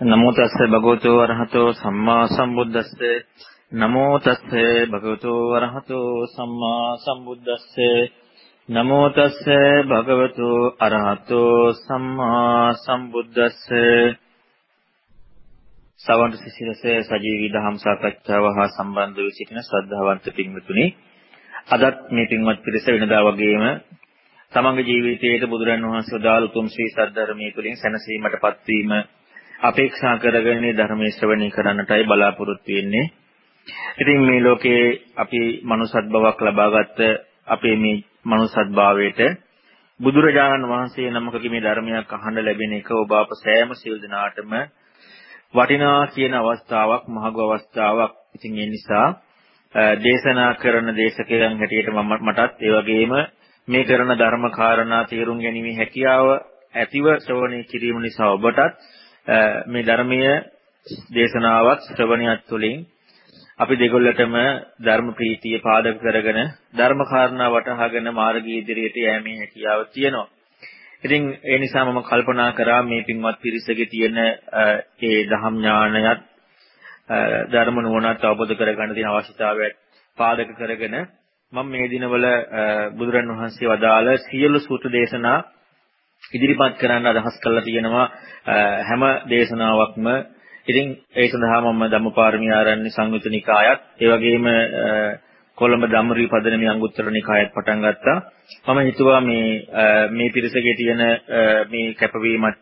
නමෝ තස්ස භගවතු වරහතෝ සම්මා සම්බුද්දස්ස. නමෝ තස්ස භගවතු වරහතෝ සම්මා සම්බුද්දස්ස. නමෝ තස්ස භගවතු අරහතෝ සම්මා සම්බුද්දස්ස. සවන්ත සිසිලසේ සජීවී දහම් සාකච්ඡාව හා සම්බන්ධ වී සිටින ශ්‍රද්ධාවන්ත පින්වතුනි අදත් මේ පින්වත් පිරිස වෙනදා වගේම තමන්ගේ ජීවිතයේට බුදුරන් වහන්සේ දාල උතුම් ශ්‍රී සද්ධර්මයේ තුලින් සැනසීමටපත් වීම අපේක්ෂා කරගෙන ධර්මයේ ශ්‍රවණය කරන්නටයි බලාපොරොත්තු වෙන්නේ. ඉතින් මේ ලෝකේ අපි මනුසත් බවක් ලබාගත්ත අපේ මේ මනුසත් භාවයට බුදුරජාණන් වහන්සේ නමකගේ මේ ධර්මයක් අහන්න ලැබෙන එක ඔබ අප සෑම සියලු දෙනාටම වටිනා කියන අවස්ථාවක් මහඟු අවස්ථාවක්. ඉතින් ඒ නිසා දේශනා කරන දේශකයන් හැටියට මම මටත් ඒ වගේම මේ කරන ධර්ම කාරණා තේරුම් ගැනීමේ හැකියාව ඇතිව ශ්‍රවණය කිරීම නිසා ඔබටත් මේ ධර්මීය දේශනාවත් ශ්‍රවණයත් තුළින් අපි දෙගොල්ලටම ධර්ම ප්‍රීතිය පාදක කරගෙන ධර්ම කාරණා වටහාගෙන මාර්ගයේ ඉදිරියට යෑමේ හැකියාව තියෙනවා. ඉතින් ඒ නිසා මම කල්පනා කරා මේ පින්වත් පිරිසගේ තියෙන ඒ ධම් ඥානයත් ධර්ම නුවණත් අවබෝධ කරගන්න තියෙන අවශ්‍යතාවයත් පාදක කරගෙන මම මේ දිනවල බුදුරන් වහන්සේ වදාළ සියලු සූත්‍ර දේශනා ඉදිරිපත් කරන්න අදහස් කරලා තියෙනවා හැම දේශනාවක්ම ඉතින් ඒ සඳහා මම ධම්මපාරමී ආරණ්‍ය සංයුත නිකායත් ඒ වගේම කොළඹ ධම්මරි පදනමේ අංගුත්තර නිකායත් පටන් ගත්තා. මම හිතුවා මේ මේ පිරිසගේ තියෙන මේ කැපවීමත්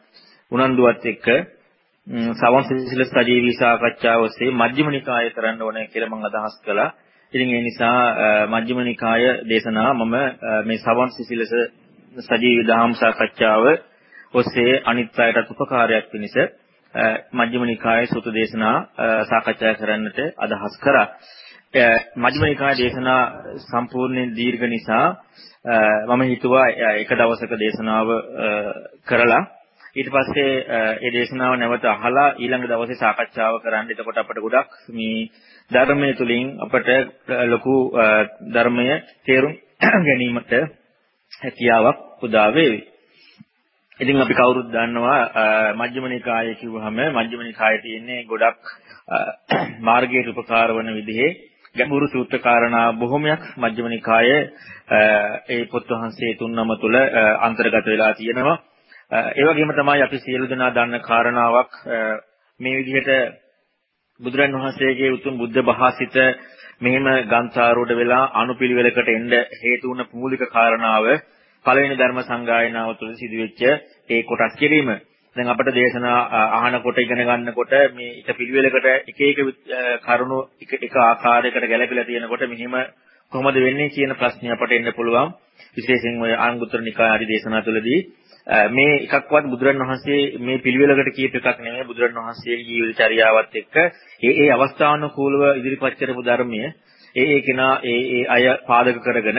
උනන්දුවත් එක්ක සවන් සිසිල සජීවී සාකච්ඡාව ඔස්සේ මජ්ක්‍ධිම නිකාය කරන්න ඕනේ කියලා මම අදහස් කළා. ඉතින් ඒ නිසා මජ්ක්‍ධිම නිකාය දේශනා මම මේ සවන් සිසිලස සජීවී දහම් සාකච්ඡාව ඔස්සේ අනිත් අයටත් උපකාරයක් පිණිස මජ්ක්‍ධිම නිකායේ සූත්‍ර දේශනා සාකච්ඡා කරන්නට අදහස් කරා. මජ්ක්‍ධිම නිකායේ දේශනා සම්පූර්ණයෙන් දීර්ඝ නිසා මම හිතුවා එක දවසක දේශනාව කරලා ඊට පස්සේ ඒ දේශනාව නැවත අහලා ඊළඟ දවසේ සාකච්ඡාව කරන්න. එතකොට අපට ගොඩක් මේ ධර්මයේ තුලින් අපට ලොකු ධර්මය තේරුම් ගැනීමට හැකියාවක් උදා වේවි. ඉතින් අපි කවුරුත් දන්නවා මජ්ක්‍ධිම නිකාය කිව්වහම මජ්ක්‍ධිම නිකායේ තියෙන්නේ ගොඩක් මාර්ගයට උපකාර වන විදිහේ ගැඹුරු සූත්‍ර කාරණා බොහොමයක් මජ්ක්‍ධිම නිකායේ ඒ පොත් වහන්සේ තුන්නම තුල අන්තර්ගත වෙලා තියෙනවා. ඒ වගේම තමයි අපි සියලු දෙනා දන්න කාරණාවක් මේ විදිහට බුදුරන් වහන්සේගේ උතුම් බුද්ධ භාසිත මෙහෙම ගන්සාරෝඩ වෙලා අනුපිළිවෙලකට එන්න හේතු වුණ මූලික කාරණාව පළවෙනි ධර්ම සංගායනාව තුළ සිදුවෙච්ච ඒ කොටස් කිරීම. දැන් අපිට දේශනා අහනකොට ඉගෙන ගන්නකොට මේ එක පිළිවෙලකට එක එක කරුණු එක එක ආකාරයකට ගැලපෙලා තියෙනකොට මෙහිම කොහොමද වෙන්නේ කියන ප්‍රශ්නේ අපට එන්න පුළුවන්. විශේෂයෙන් ඔය ආංගුත්තර නිකාය ආදී දේශනා තුළදී මේ එකක්වත් බුදුරන් වහන්සේ මේ පිළිවෙලකට කියප එකක් නෙමෙයි බුදුරන් වහන්සේගේ ජීවිත චර්යාවත් එක්ක ඒ ඒ අවස්ථානුකූලව ඉදිරිපත් කරපු ධර්මය ඒ ඒ කෙනා ඒ ඒ අය පාදක කරගෙන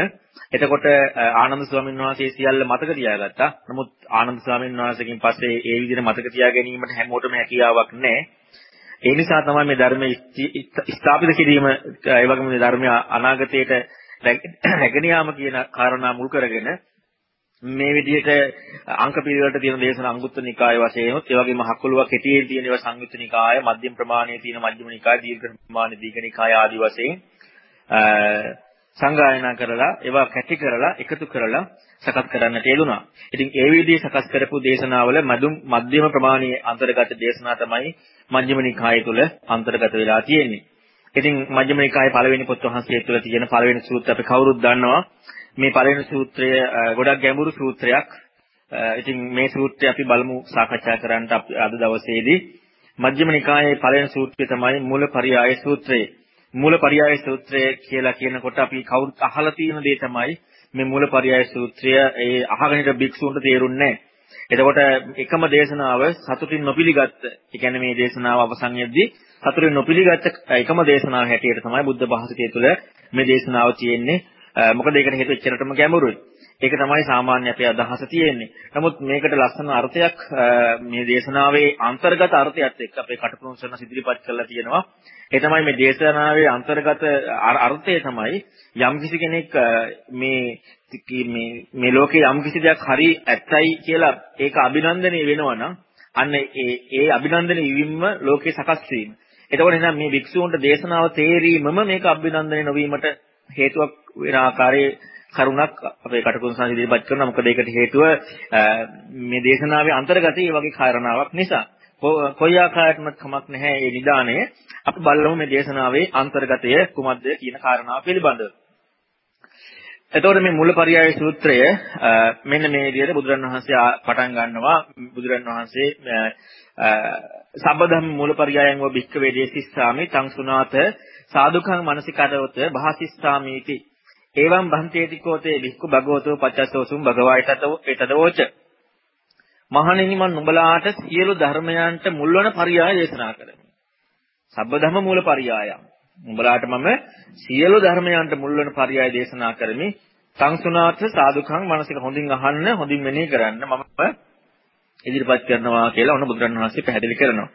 එතකොට ආනන්ද ස්වාමීන් වහන්සේ සියල්ල මතක තියාගත්තා. නමුත් ආනන්ද ස්වාමීන් වහන්සේකින් පස්සේ ඒ විදිහට මතක තියා ගැනීමට හැමෝටම හැකියාවක් නැහැ. ඒ නිසා තමයි මේ ධර්ම ස්ථාපිත කිරීම ඒ වගේම මේ ධර්මය අනාගතයට රැගෙන යාම කියන කාරණා මුල් කරගෙන මේ විදිහට අංක පිළිවෙලට තියෙන දේශන අංගුත්තර නිකාය වශයෙන් උත් ඒ වගේම හකුලුවක් කෙටියෙන් තියෙන ඒවා සංයුත්ත නිකාය මධ්‍යම ප්‍රමාණයේ තියෙන මධ්‍යම නිකාය දීර්ඝ ප්‍රමාණයේ දීඝ නිකාය ආදී වශයෙන් සංගායනා කරලා ඒවා කැටි කරලා එකතු කරලා සකස් කරන්නට යෙදුනා. ඉතින් ඒ විදිහේ සකස් කරපු දේශනාවල මදුම් මධ්‍යම ප්‍රමාණයේ අන්තර්ගත දේශනා තමයි මධ්‍යම නිකාය තුල අන්තර්ගත වෙලා තියෙන්නේ. ඉතින් මජ්ක්‍ධිම නිකායේ පළවෙනි පොත් වහන්සේ තුළ තියෙන පළවෙනි සූත්‍රය අපි කවුරුත් දන්නවා. මේ පළවෙනි සූත්‍රය ගොඩක් ගැඹුරු සූත්‍රයක්. ඉතින් මේ සූත්‍රය අපි බලමු සාකච්ඡා කරන්න අද දවසේදී. මජ්ක්‍ධිම නිකායේ පළවෙනි සූත්‍රය තමයි මූලපරියාය සූත්‍රය. මූලපරියාය සූත්‍රය කියලා කියනකොට අපි කවුරුත් අහලා තියෙන දේ තමයි මේ මූලපරියාය සූත්‍රය ඒ අහගෙන ඉන්න භික්ෂුන්ට තේරුන්නේ එතකොට එකම දේශනාව සතුටින් නොපිළිගත්ත. ඒ කියන්නේ මේ දේශනාව අවසන් වෙද්දී සතුටින් නොපිළිගත්ත එකම දේශනාව හැටියට තමයි බුද්ධ භාෂිතය තුළ මේ දේශනාව තියෙන්නේ. මොකද ඒකට හේතුව එච්චරටම ගැඹුරුයි. ඒක තමයි සාමාන්‍ය අපේ අදහස තියෙන්නේ. නමුත් මේකට ලස්සන අර්ථයක් මේ දේශනාවේ අන්තර්ගත අර්ථයත් එක්ක අපේ කටුකුරුන් ඉදිරිපත් කරලා තියෙනවා. ඒ තමයි මේ දේශනාවේ අන්තර්ගත අර්ථය තමයි යම්කිසි කෙනෙක් මේ මේ මේ ලෝකේ යම්කිසි දෙයක් හරි ඇත්තයි කියලා ඒක අභිනන්දනය වෙනවා නම් අන්න ඒ ඒ අභිනන්දන වීම ලෝකේ සකස් වීම. එතකොට එහෙනම් මේ භික්ෂූන්ට දේශනාව තේරීමම මේක අභිනන්දනය නොවීමට හේතුවක් වෙන ආකාරයේ කරුණක් අපේ කටුකුරු සංසි ඉදිරිපත් කරනවා. මොකද ඒකට හේතුව මේ දේශනාවේ අන්තර්ගතය මේ වගේ කාරණාවක් නිසා. කොයි ආකාරයකටවත් කමක් නැහැ මේ නිදාණය. අපි බලමු මේ දේශනාවේ අන්තර්ගතය කුමක්ද කියන කාරණාව පිළිබඳව. එතකොට මේ මුලපරියාය සූත්‍රය මෙන්න මේ විදිහට බුදුරන් වහන්සේ පටන් ගන්නවා බුදුරන් වහන්සේ සබ්බධම්ම මූලපරියායන් වූ භික්ඛවේ දේසිස්සාමි තං සුනාත සාදුකං මනසිකරවත භාසිස්සාමීති එවං බන්තේති කෝතේ වික්ඛු භගවතෝ පච්චසෝසුම් භගවායතතෝ එතදවෝච මහණෙනි මන් නුඹලාට සියලු ධර්මයන්ට මුල්වන පරියාය දේශනා කරමි. සබ්බධම්ම මූලපරියායන් නුඹලාට මම සියලු ධර්මයන්ට මුල්වන පරියාය දේශනා කරමි. සංසුනාත සාදුකං මනසික හොඳින් අහන්න හොඳින් මෙනෙහි කරන්න මම ඉදිරිපත් කරනවා කියලා ඔන්න බුදුරණවහන්සේ පැහැදිලි කරනවා.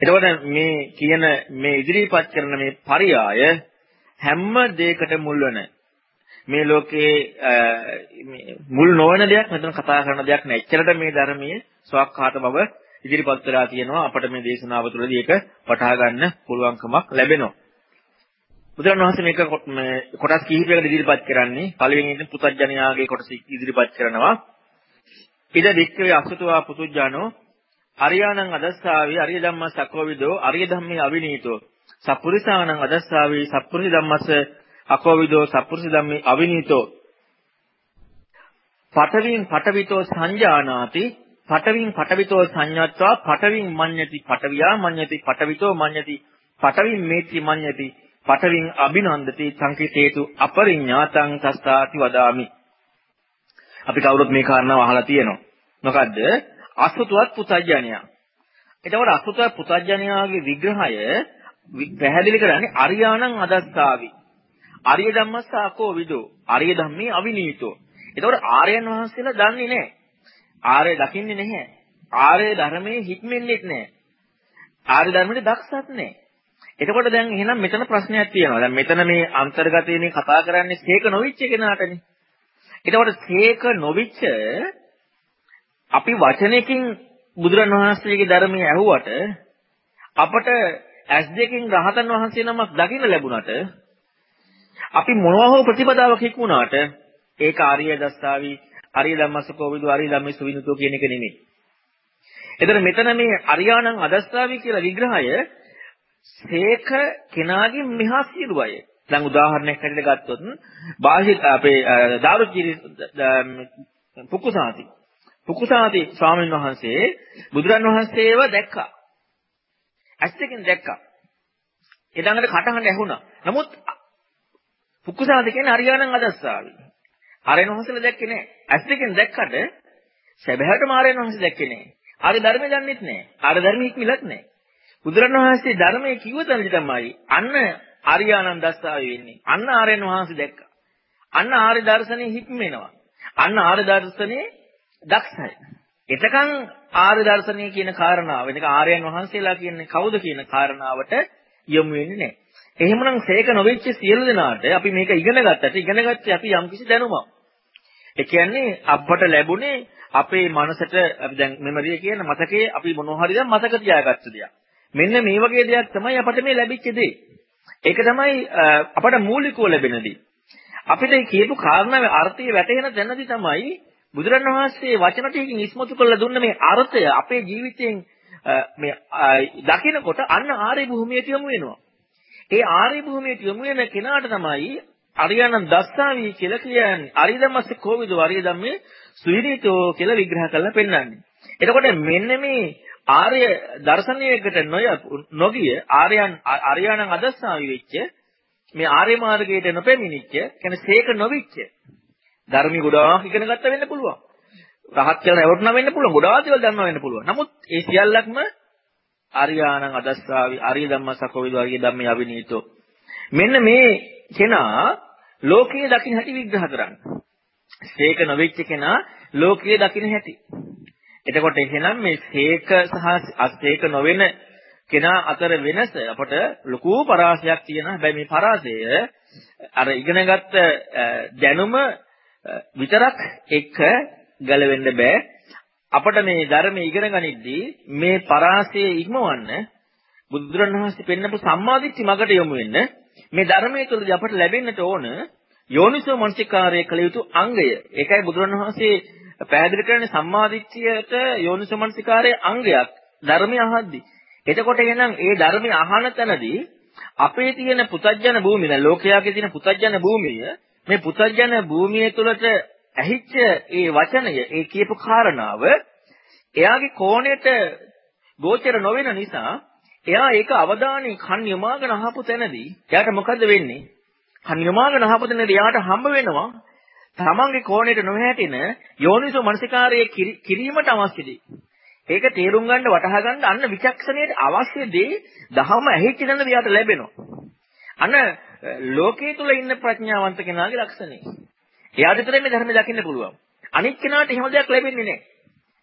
එතකොට මේ කියන මේ ඉදිරිපත් කරන මේ පරියාය හැම දෙයකට මුල් වෙන මේ ලෝකේ මුල් නොවන දෙයක් මෙතන කතා කරන දෙයක් නෑ. එච්චරට මේ ධර්මයේ ස්වකහාත බව ඉදිරිපත් වෙලා තියෙනවා. අපිට මේ දේශනාව තුළදී ඒක වටහා ගන්න පුළුවන්කමක් ලැබෙනවා. බුදුරණවහන්සේ මේක කොටස් කිහිපයකට ඉදිරිපත් කරන්නේ. පළවෙනි එක පුතඥයාගේ කොටස ඉදිරිපත් කරනවා. ඉද වික්කවේ අසුතවා පුතුජානෝ අරියාණං අදස්සාවි අරිය ධම්මස් අකෝවිදෝ අරිය ධම්මේ අවිනීතෝ සප්පුරිසාණං අදස්සාවි සප්පුරිස ධම්මස් අකෝවිදෝ සප්පුරිස ධම්මේ අවිනීතෝ පඨවින් පඨවිතෝ සංජානාති පඨවින් පඨවිතෝ සංඤත්වා පඨවින් මඤ්ඤති පඨවියා මඤ්ඤති පඨවිතෝ මඤ්ඤති පඨවින් මේති මඤ්ඤති පඨවින් අභිනන්දති සංකිතේතු අපරිඤ්ඤාතං තස්සාති වදාමි අපි කවුරුත් මේ කාරණාව අහලා තියෙනවා. මොකද්ද? අසුතුවත් පුතඥයා. එතකොට අසුතුවත් පුතඥයාගේ විග්‍රහය පැහැදිලි කරන්නේ අරියාණං අදස්සාවි. ආර්ය ධම්මස්සාකෝ විදෝ. ආර්ය ධම්මේ අවිනීතෝ. එතකොට ආර්යයන් වහන්සේලා දන්නේ නැහැ. ආර්ය දකින්නේ නැහැ. ආර්ය ධර්මයේ හික්මෙන්නේ නැහැ. ආර්ය ධර්මයේ දක්ෂත් නැහැ. එතකොට දැන් එහෙනම් මෙතන ප්‍රශ්නයක් තියෙනවා. දැන් මෙතන මේ අන්තර්ගතයේ කතා කරන්නේ සීක නොවිච්ච කෙනාටනේ. එතකොට සීක නොවිච්ච අපි වචනයකින් බුදුරණවහන්සේගේ ධර්මය ඇහුවට අපට ඇස් දෙකෙන් රහතන් වහන්සේ නමක් දකින්න ලැබුණට අපි මොනවා හෝ ප්‍රතිපදාවක් හික්ුණාට ඒක ආර්ය දස්සාවි ආර්ය ධම්මසකෝ විදු ආර්ය ධම්මේ සුවිනුතෝ කියන එක නෙමෙයි. එතන මෙතන මේ අරියාණං අදස්සාවි කියලා විග්‍රහය සේක කෙනාගේ මෙහා සියලු අය දැන් උදාහරණයක් හැටියට ගත්තොත් බාහිර අපේ දාරුචිරි පුකුසාති පුකුසාති ස්වාමීන් වහන්සේ බුදුරන් වහන්සේව දැක්කා. ඇස් දෙකෙන් දැක්කා. ඒ ළඟට කටහඬ ඇහුණා. නමුත් පුකුසාති කියන්නේ අරියාණන් අදස්සාවි. ආරයන් වහන්සේලා දැක්කේ නැහැ. ඇස් දෙකෙන් දැක්කට සැබෑවටම ආරයන් වහන්සේ දැක්කේ නැහැ. ආර්ය ධර්මය දන්නෙත් නැහැ. ආර්ය ධර්මෙ හික්මිලත් නැහැ. බුදුරණවහන්සේ ධර්මයේ කිව්ව තැනදි තමයි අන්න ආර්යානන්ද දස්සාවේ වෙන්නේ. අන්න ආර්යන වහන්සේ දැක්කා. අන්න ආර්ය දර්ශනේ හික්මෙනවා. අන්න ආර්ය දර්ශනේ දක්ෂයි. එතකන් ආර්ය දර්ශනය කියන කාරණාව වෙනක ආර්යයන් වහන්සේලා කියන්නේ කවුද කියන කාරණාවට යොමු වෙන්නේ නැහැ. එහෙමනම් සේක නොවෙච්ච සියලු දෙනාට අපි මේක ඉගෙන ගත්තට ඉගෙන ගත්තේ අපි යම්කිසි දැනුමක්. ඒ කියන්නේ අපට ලැබුණේ අපේ මනසට අපි දැන් මෙමරිය කියන මතකයේ අපි මොනවා හරි දැන් මතක තියාගත්ත දෙයක්. මෙන්න මේ වගේ දෙයක් තමයි අපට මේ ලැබිච්ච දේ. ඒක තමයි අපට මූලිකව ලැබෙන දේ. අපිට කියපු කාරණාවේ අර්ථය වැටහෙන තැනදී තමයි බුදුරණවහන්සේ වචන ටිකකින් ඉස්මතු කරලා දුන්න මේ අර්ථය අපේ ජීවිතයෙන් මේ දකිනකොට අන්න ආර්ය භූමියට යොමු වෙනවා. ඒ ආර්ය භූමියට යොමු වෙන කෙනාට තමයි අරියනන් දස්සාවි කියලා කියන්නේ. අරිදමස්ස කෝවිද අරිය ධම්මේ සුවිනීතෝ කියලා විග්‍රහ කරලා පෙන්නන්නේ. එතකොට මෙන්න මේ ආර්ය දර්ශනයකට නොගිය ආර්යයන් අරියාණන් අදස්සාවි වෙච්ච මේ ආර්ය මාර්ගයට නොපැමිණිච්ච කියන්නේ සීක නොවිච්ච ධර්මී ගොඩාක් ඉගෙන ගත්ත වෙන්න පුළුවන්. රහත් කියලා රැවටුණා වෙන්න පුළුවන්. ගොඩාක් දේවල් දන්නවා වෙන්න පුළුවන්. නමුත් ඒ සියල්ලක්ම ආර්යාණං අදස්සාවි ආර්ය ධම්මසකෝ විදෝ ආර්ය ධම්මේ අවිනීතෝ. මෙන්න මේ කෙනා ලෝකයේ දකින්න හැටි විග්‍රහ කරන්නේ. සීක නොවිච්ච කෙනා ලෝකයේ දකින්න හැටි. එතකොට එහෙනම් මේ සීක සහ අසීක නොවන කෙනා අතර වෙනස අපට ලොකු පරාසයක් තියෙනවා. හැබැයි මේ පරාසය අර ඉගෙනගත්ත දැනුම විතරක් එක ගැලවෙන්න බෑ. අපිට මේ ධර්මයේ ඉගෙන ගනිද්දී මේ පරාසය ඉක්මවන්න බුදුරණවහන්සේ පෙන්නපු සම්මාදිට්ඨි මගට යොමු වෙන්න මේ ධර්මයේ තුලදී අපට ලැබෙන්නට ඕන යෝනිසෝ මනසිකාරය කළ යුතු අංගය. ඒකයි බුදුරණවහන්සේ පැහැදිලි කරන්නේ සම්මාදිට්ඨියට යෝනිසෝ මනසිකාරයේ අංගයක් ධර්මය අහද්දී. එතකොට එහෙනම් ඒ ධර්මය අහන තැනදී අපේ තියෙන පුතජන භූමිය දැන් ලෝකයාගේ තියෙන පුතජන භූමිය මේ පුතජන භූමිය තුළට ඇහිච්ච ඒ වචනය ඒ කියපු කාරණාව එයාගේ කෝණයට ගෝචර නොවන නිසා එයා ඒක අවධානය කන් යොමාගෙන අහපු තැනදී එයාට මොකද වෙන්නේ? කන් යොමාගෙන අහපු තැනදී එයාට හම්බ වෙනවා තමන්ගේ කෝණයට නොහැටින යෝනිසෝ මනසිකාරයේ කිරීමට අවශ්‍ය දේ. ඒක තේරුම් ගන්න වටහා ගන්න අන්න විචක්ෂණයට අවශ්‍ය දේ දහම ඇහිච්ච තැනදී එයාට ලැබෙනවා. අන්න ලෝකයේ තුල ඉන්න ප්‍රඥාවන්ත කෙනාගේ ලක්ෂණය. එයාට විතරයි මේ ධර්ම දකින්න පුළුවන්. අනිත් කෙනාට එහෙම දෙයක් ලැබෙන්නේ නැහැ.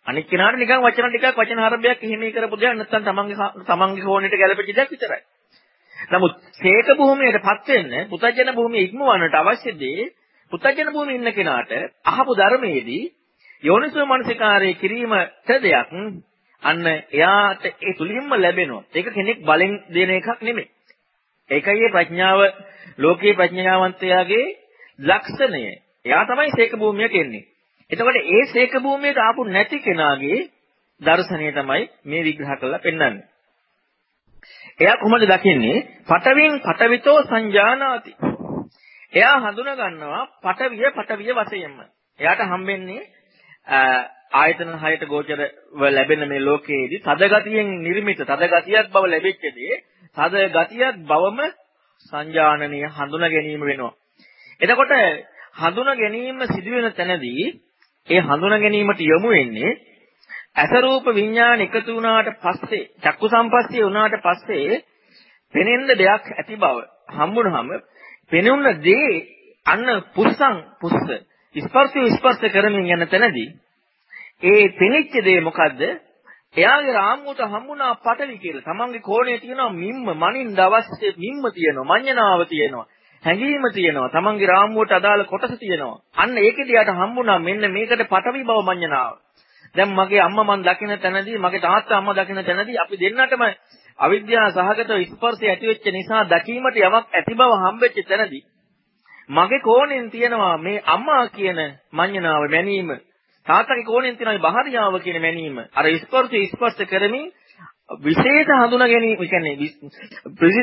අනිත් කෙනාට නිකන් වචන ටිකක් වචන හරබයක් එහෙම කරපු දෙයක් නැත්නම් තමන්ගේ තමන්ගේ කෝණයට ගැලපෙච්ච දෙයක් විතරයි. නමුත් සේක භූමියටපත් වෙන්න පුතජන භූමිය ඉක්මවන්නට අවශ්‍ය දේ පුතජන භූමියේ ඉන්න කෙනාට අහපු ධර්මයේදී යෝනිසෝ මනසිකාරයේ කිරීමට දෙයක් අන්න එයාට ඒ තුලින්ම ලැබෙනවා. ඒක කෙනෙක් බලෙන් දෙන එකක් නෙමෙයි. ඒකයි මේ ප්‍රඥාව ලෝකයේ ප්‍රඥාවන්තයාගේ ලක්ෂණය. එයා තමයි සීක භූමියට එන්නේ. එතකොට ඒ සීක භූමියට ආපු නැති කෙනාගේ දර්ශනය තමයි මේ විග්‍රහ කරලා පෙන්වන්නේ. එයා කොහොමද දකින්නේ? පටවින් පටවිතෝ සංජානාති. එයා හඳුනා ගන්නවා පටවිය පටවිය වශයෙන්ම. එයාට හම්බෙන්නේ ආයතන හයට ගෝචරව ලැබෙන මේ ලෝකයේදී තද ගතියෙන් නිර්මිත තද ගතියක් බව ලැබෙච්ච දේ තද ගතියක් බවම සංජානනීය හඳුනා ගැනීම වෙනවා. එතකොට හඳුනා ගැනීම සිදුවෙන තැනදී ඒ හඳුනා ගැනීමට යොමු වෙන්නේ අස රූප විඥාන එකතු වුණාට පස්සේ චක්කු සම්පස්සිය වුණාට පස්සේ පෙනෙන්න දෙයක් ඇති බව හම්බුනහම පෙනුන දේ අන්න පුස්සං පුස්ස ස්පර්ශය ස්පර්ශ කරමින් යන තැනදී ඒ පෙනිච්ච දේ මොකද්ද එයාගේ රාමුවට හම්බුණා පටවි කියලා. තමන්ගේ කෝණේ තියෙනවා මිම්ම, මනින්න අවශ්‍ය මිම්ම තියෙනවා, මඤ්ඤණාව තියෙනවා, හැඟීම තියෙනවා, තමන්ගේ රාමුවට අදාළ කොටස තියෙනවා. අන්න ඒකෙදි යාට හම්බුණා මෙන්න මේකට පටවි බව මඤ්ඤණාව. දැන් මගේ අම්මා මන් දකින තැනදී, මගේ තාත්තා අම්මා දකින තැනදී අපි දෙන්නටම අවිද්‍යාව සහගත ස්පර්ශය ඇති වෙච්ච නිසා දැකීමට යමක් ඇති බව හම්බෙච්ච තැනදී මගේ කෝණෙන් තියෙනවා මේ අම්මා කියන මඤ්ඤණාව මැනීම තාත්තගේ කෝණයෙන් තියෙන බහරියාව කියන මැනීම අර ස්පර්ශය ස්පර්ශ කරමින් විශේෂ හඳුනා ගැනීම කියන්නේ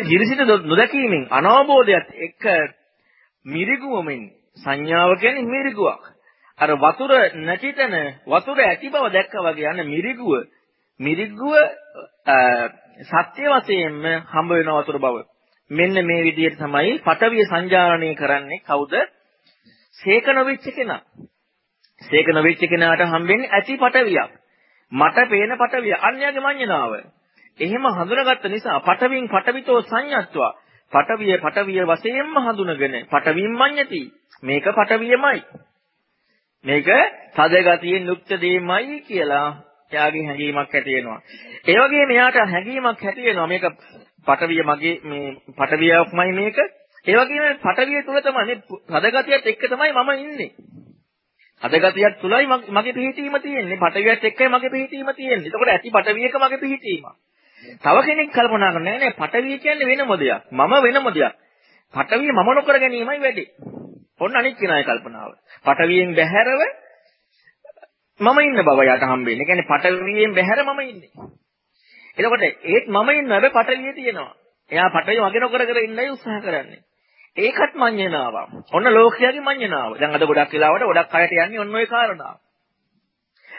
ජීවිත නොදැකීමෙන් අනවබෝධයත් එක්ක මිරිගුවමින් සංඥාව කියන්නේ මිරිගුවක් අර වතුර නැතිතන වතුර ඇති බව දැක්කා වගේ යන මිරිගුව මිරිගුව සත්‍ය වශයෙන්ම හම්බ වෙන වතුර බව මෙන්න මේ විදිහට තමයි පටවිය සංජානනය කරන්නේ කවුද? සේක නොවිච්ච කෙනා. සේක නොවිච්ච කෙනාට හම්බෙන්නේ ඇති පටවියක්. මට පේන පටවිය අන්‍යගේ මඤ්ඤණාව. එහෙම හඳුනාගත්ත නිසා පටවින් පටවිතෝ සංයත්වා පටවිය පටවිය වශයෙන්ම හඳුනගෙන පටවින් මඤ්ඤති. මේක පටවියමයි. මේක තද ගතියෙන් යුක්ත දෙයමයි කියලා එයාගේ හැඟීමක් ඇති වෙනවා. ඒ වගේම එයාට හැඟීමක් ඇති වෙනවා මේක පටවිය මගේ මේ පටවියක්මයි මේක. ඒ වගේම පටවිය තුල තමයි පදගතියත් එක්ක තමයි මම ඉන්නේ. පදගතියක් තුලයි මගේ පිහිටීම තියෙන්නේ. පටවියත් එක්කයි මගේ පිහිටීම තියෙන්නේ. එතකොට ඇති පටවියක මගේ පිහිටීම. තව කෙනෙක් කල්පනා කරන්නේ නෑ පටවිය කියන්නේ වෙනම දෙයක්. මම වෙනම දෙයක්. පටවිය මම නොකර ගැනීමයි වැඩි. ඔන්න අනිත් කෙනාගේ කල්පනාව. පටවියෙන් බැහැරව මම ඉන්න බව යට හම්බෙන්නේ. ඒ කියන්නේ පටවියෙන් බැහැර මම ඉන්නේ. එතකොට ඒත් මම ඉන්න හැබැයි පටවිය තියෙනවා. එයා පටවිය මගේ නොකර කර ඉන්නයි උත්සාහ කරන්නේ. ඒකත් මඤ්ඤණාව. ඔන්න ලෝකයාගේ මඤ්ඤණාව. දැන් අද ගොඩක් වෙලාවට ගොඩක් අයට යන්නේ ඔන්න ඔය කාරණාව.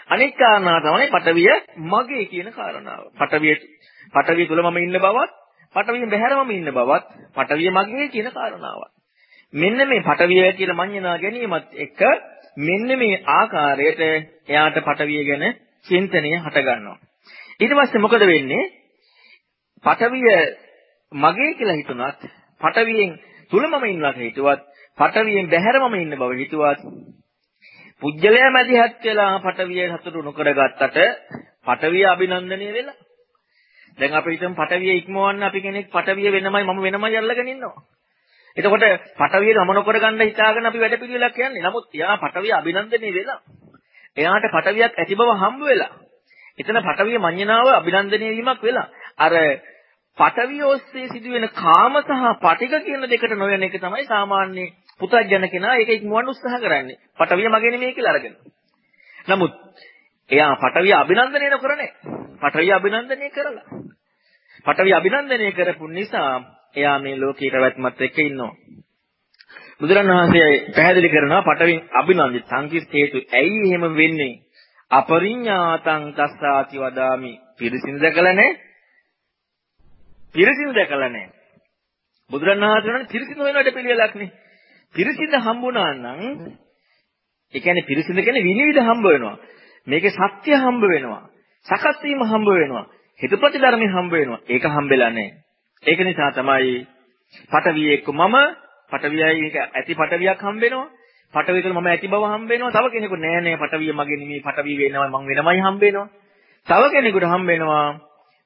අනිත් කාරණා තමයි පටවිය මගේ කියන කාරණාව. පටවිය පටවිය තුල මම ඉන්න බවත්, පටවියෙන් බැහැර මම ඉන්න බවත්, පටවිය මගේ කියන කාරණාවක්. මෙන්න මේ පටවිය කියලා මඤ්ඤණා ගැනීමත් එක්ක මෙන්න මේ ආකාරයට එයාට පටවිය ගැන චින්තනය හට ගන්නවා. ඊට පස්සේ මොකද වෙන්නේ? පටවිය මගේ කියලා හිතුණත් පටවියෙන් තුලමම ඉන්නවා හිතුවත් පටවියෙන් බැහැරමම ඉන්න බව හිතුවත් පුජ්‍යලයා මැදිහත් වෙලා පටවිය සතුටු නොකරගත්තට පටවිය අභිනන්දනය වෙලා දැන් අපි හිතමු පටවිය ඉක්මවන්න අපි කෙනෙක් පටවිය වෙනමයි මම වෙනමයි අල්ලගෙන ඉන්නවා එතකොට පටවිය ගමන කරගන්න හිතාගෙන අපි වැඩ පිළිවෙලක් යන්නේ. නමුත් යා පටවිය අභිනන්දනය වෙලා. එයාට පටවියක් ඇති බව හම්බ වෙලා. එතන පටවිය මඤ්ඤණාව අභිනන්දනය වීමක් වෙලා. අර පටවිය ඔස්සේ සිදුවෙන කාම සහ පටික කියන දෙකට නොයන එක තමයි සාමාන්‍ය පුතඥ කෙනා ඒක ඉක්මවන්න උත්සාහ කරන්නේ. පටවිය මගේ නෙමෙයි කියලා අරගෙන. නමුත් එයා පටවිය අභිනන්දනය නොකරනේ. පටවිය අභිනන්දනය කරලා. පටවිය අභිනන්දනය කරපු නිසා එයා මේ ලෝකේ පැවැත්මත් එක්ක ඉන්නවා. බුදුරණවහන්සේ පැහැදිලි කරනවා පටවින් අභිනන්දිත සංකිස් හේතු ඇයි එහෙම වෙන්නේ? අපරිඤ්ඤාතං තස්සාති වදාමි. පිරිසිදු දැකලා නැහැ. පිරිසිදු දැකලා නැහැ. බුදුරණවහන්සේ කියනවා පිරිසිදු වෙනවට පිළිවෙලක් නේ. පිරිසිදු හම්බුණා නම් ඒ කියන්නේ පිරිසිදු කියන්නේ විනිවිද හම්බ වෙනවා. මේකේ සත්‍ය හම්බ වෙනවා. සකස් වීම හම්බ වෙනවා. හිත ප්‍රතිධර්මي හම්බ වෙනවා. ඒක හම්බෙලා නැහැ. ඒක නිසා තමයි පටවිය එක්ක මම පටවියයි එක ඇති පටවියක් හම්බ වෙනවා. පටවිය තුළ මම ඇති බව හම්බ වෙනවා. තව කෙනෙකුට නෑ නෑ පටවිය මගේ නෙමෙයි පටවිය වෙනවා මං වෙනමයි හම්බ වෙනවා. තව කෙනෙකුට හම්බ වෙනවා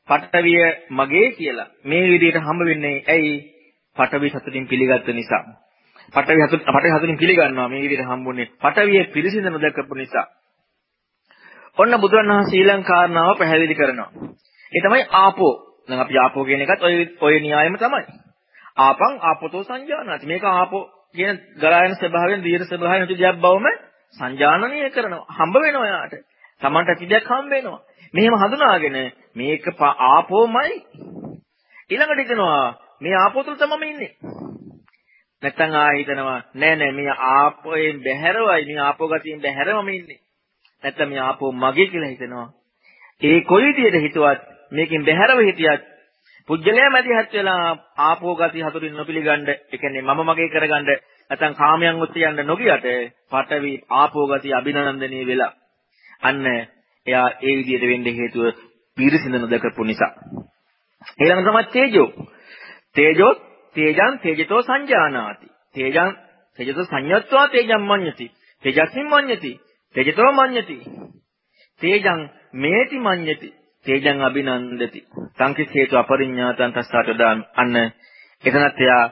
පටවිය මගේ කියලා. මේ විදිහට හම්බ වෙන්නේ ඇයි? පටවිය සතුටින් පිළිගත්ත නිසා. පටවිය හතු පටවිය හතුටින් පිළිගන්නවා මේ විදිහට හම්බුනේ. පටවිය පිරිසිඳ නොදකපු නිසා. ඔන්න බුදුරණවහන්සේ ශ්‍රී ලංකාරණාව පැහැදිලි කරනවා. ඒ තමයි ආපෝ. දැන් අපි ආපෝ කියන එකත් ඔය ඔය න්‍යායෙම තමයි. ආපං ආපතෝ සංජානනාති. මේක ආපෝ කියන ගලායන ස්වභාවයෙන් දීර්ඝ ස්වභාවයෙන් නැති දෙයක් බවම සංජානනීය කරනවා. හම්බ වෙනවා යාට. Tamanට ඇති දෙයක් හම්බ වෙනවා. මෙහෙම හඳුනාගෙන මේක ආපෝමයි. ඊළඟට හිතනවා මේ ආපෝ තුල තමයි ඉන්නේ. නැත්තම් ආ හිතනවා නෑ නෑ මේ ආපෝයෙන් බැහැරවයි මේ ආපෝ ගතියෙන් බැහැරවම ඉන්නේ. නැත්තම් මේ ආපෝ මගේ කියලා හිතනවා. ඒ කොයි විදිහට හිතුවත් මේකෙන් බැහැරව හිටියත් පුජ්‍යලයා මැදිහත් වෙලා ආපෝ ගති හතුරින් නොපිලිගන්න ඒ කියන්නේ මම මගේ කරගන්න නැත්නම් කාමයන් ඔස්සේ යන්න නොගියට පටවි ආපෝ ගති අභිනන්දනීය වෙලා අන්න එයා ඒ විදිහට වෙන්න හේතුව පිරිසිඳ නොදකපු නිසා. ඊළඟ තමයි තේජෝ. තේජෝ තේජං තේජතෝ සංජානාති. තේජං තේජතෝ සංයත්වා තේජං මඤ්ඤති. තේජස්මින් මඤ්ඤති. තේජතෝ මඤ්ඤති. තේජං මේති මඤ්ඤති. තේජං අභිනන්දති. සංකිට හේතු අපරිඥාතං තස්සාටදාන අන්න එතනත් එයා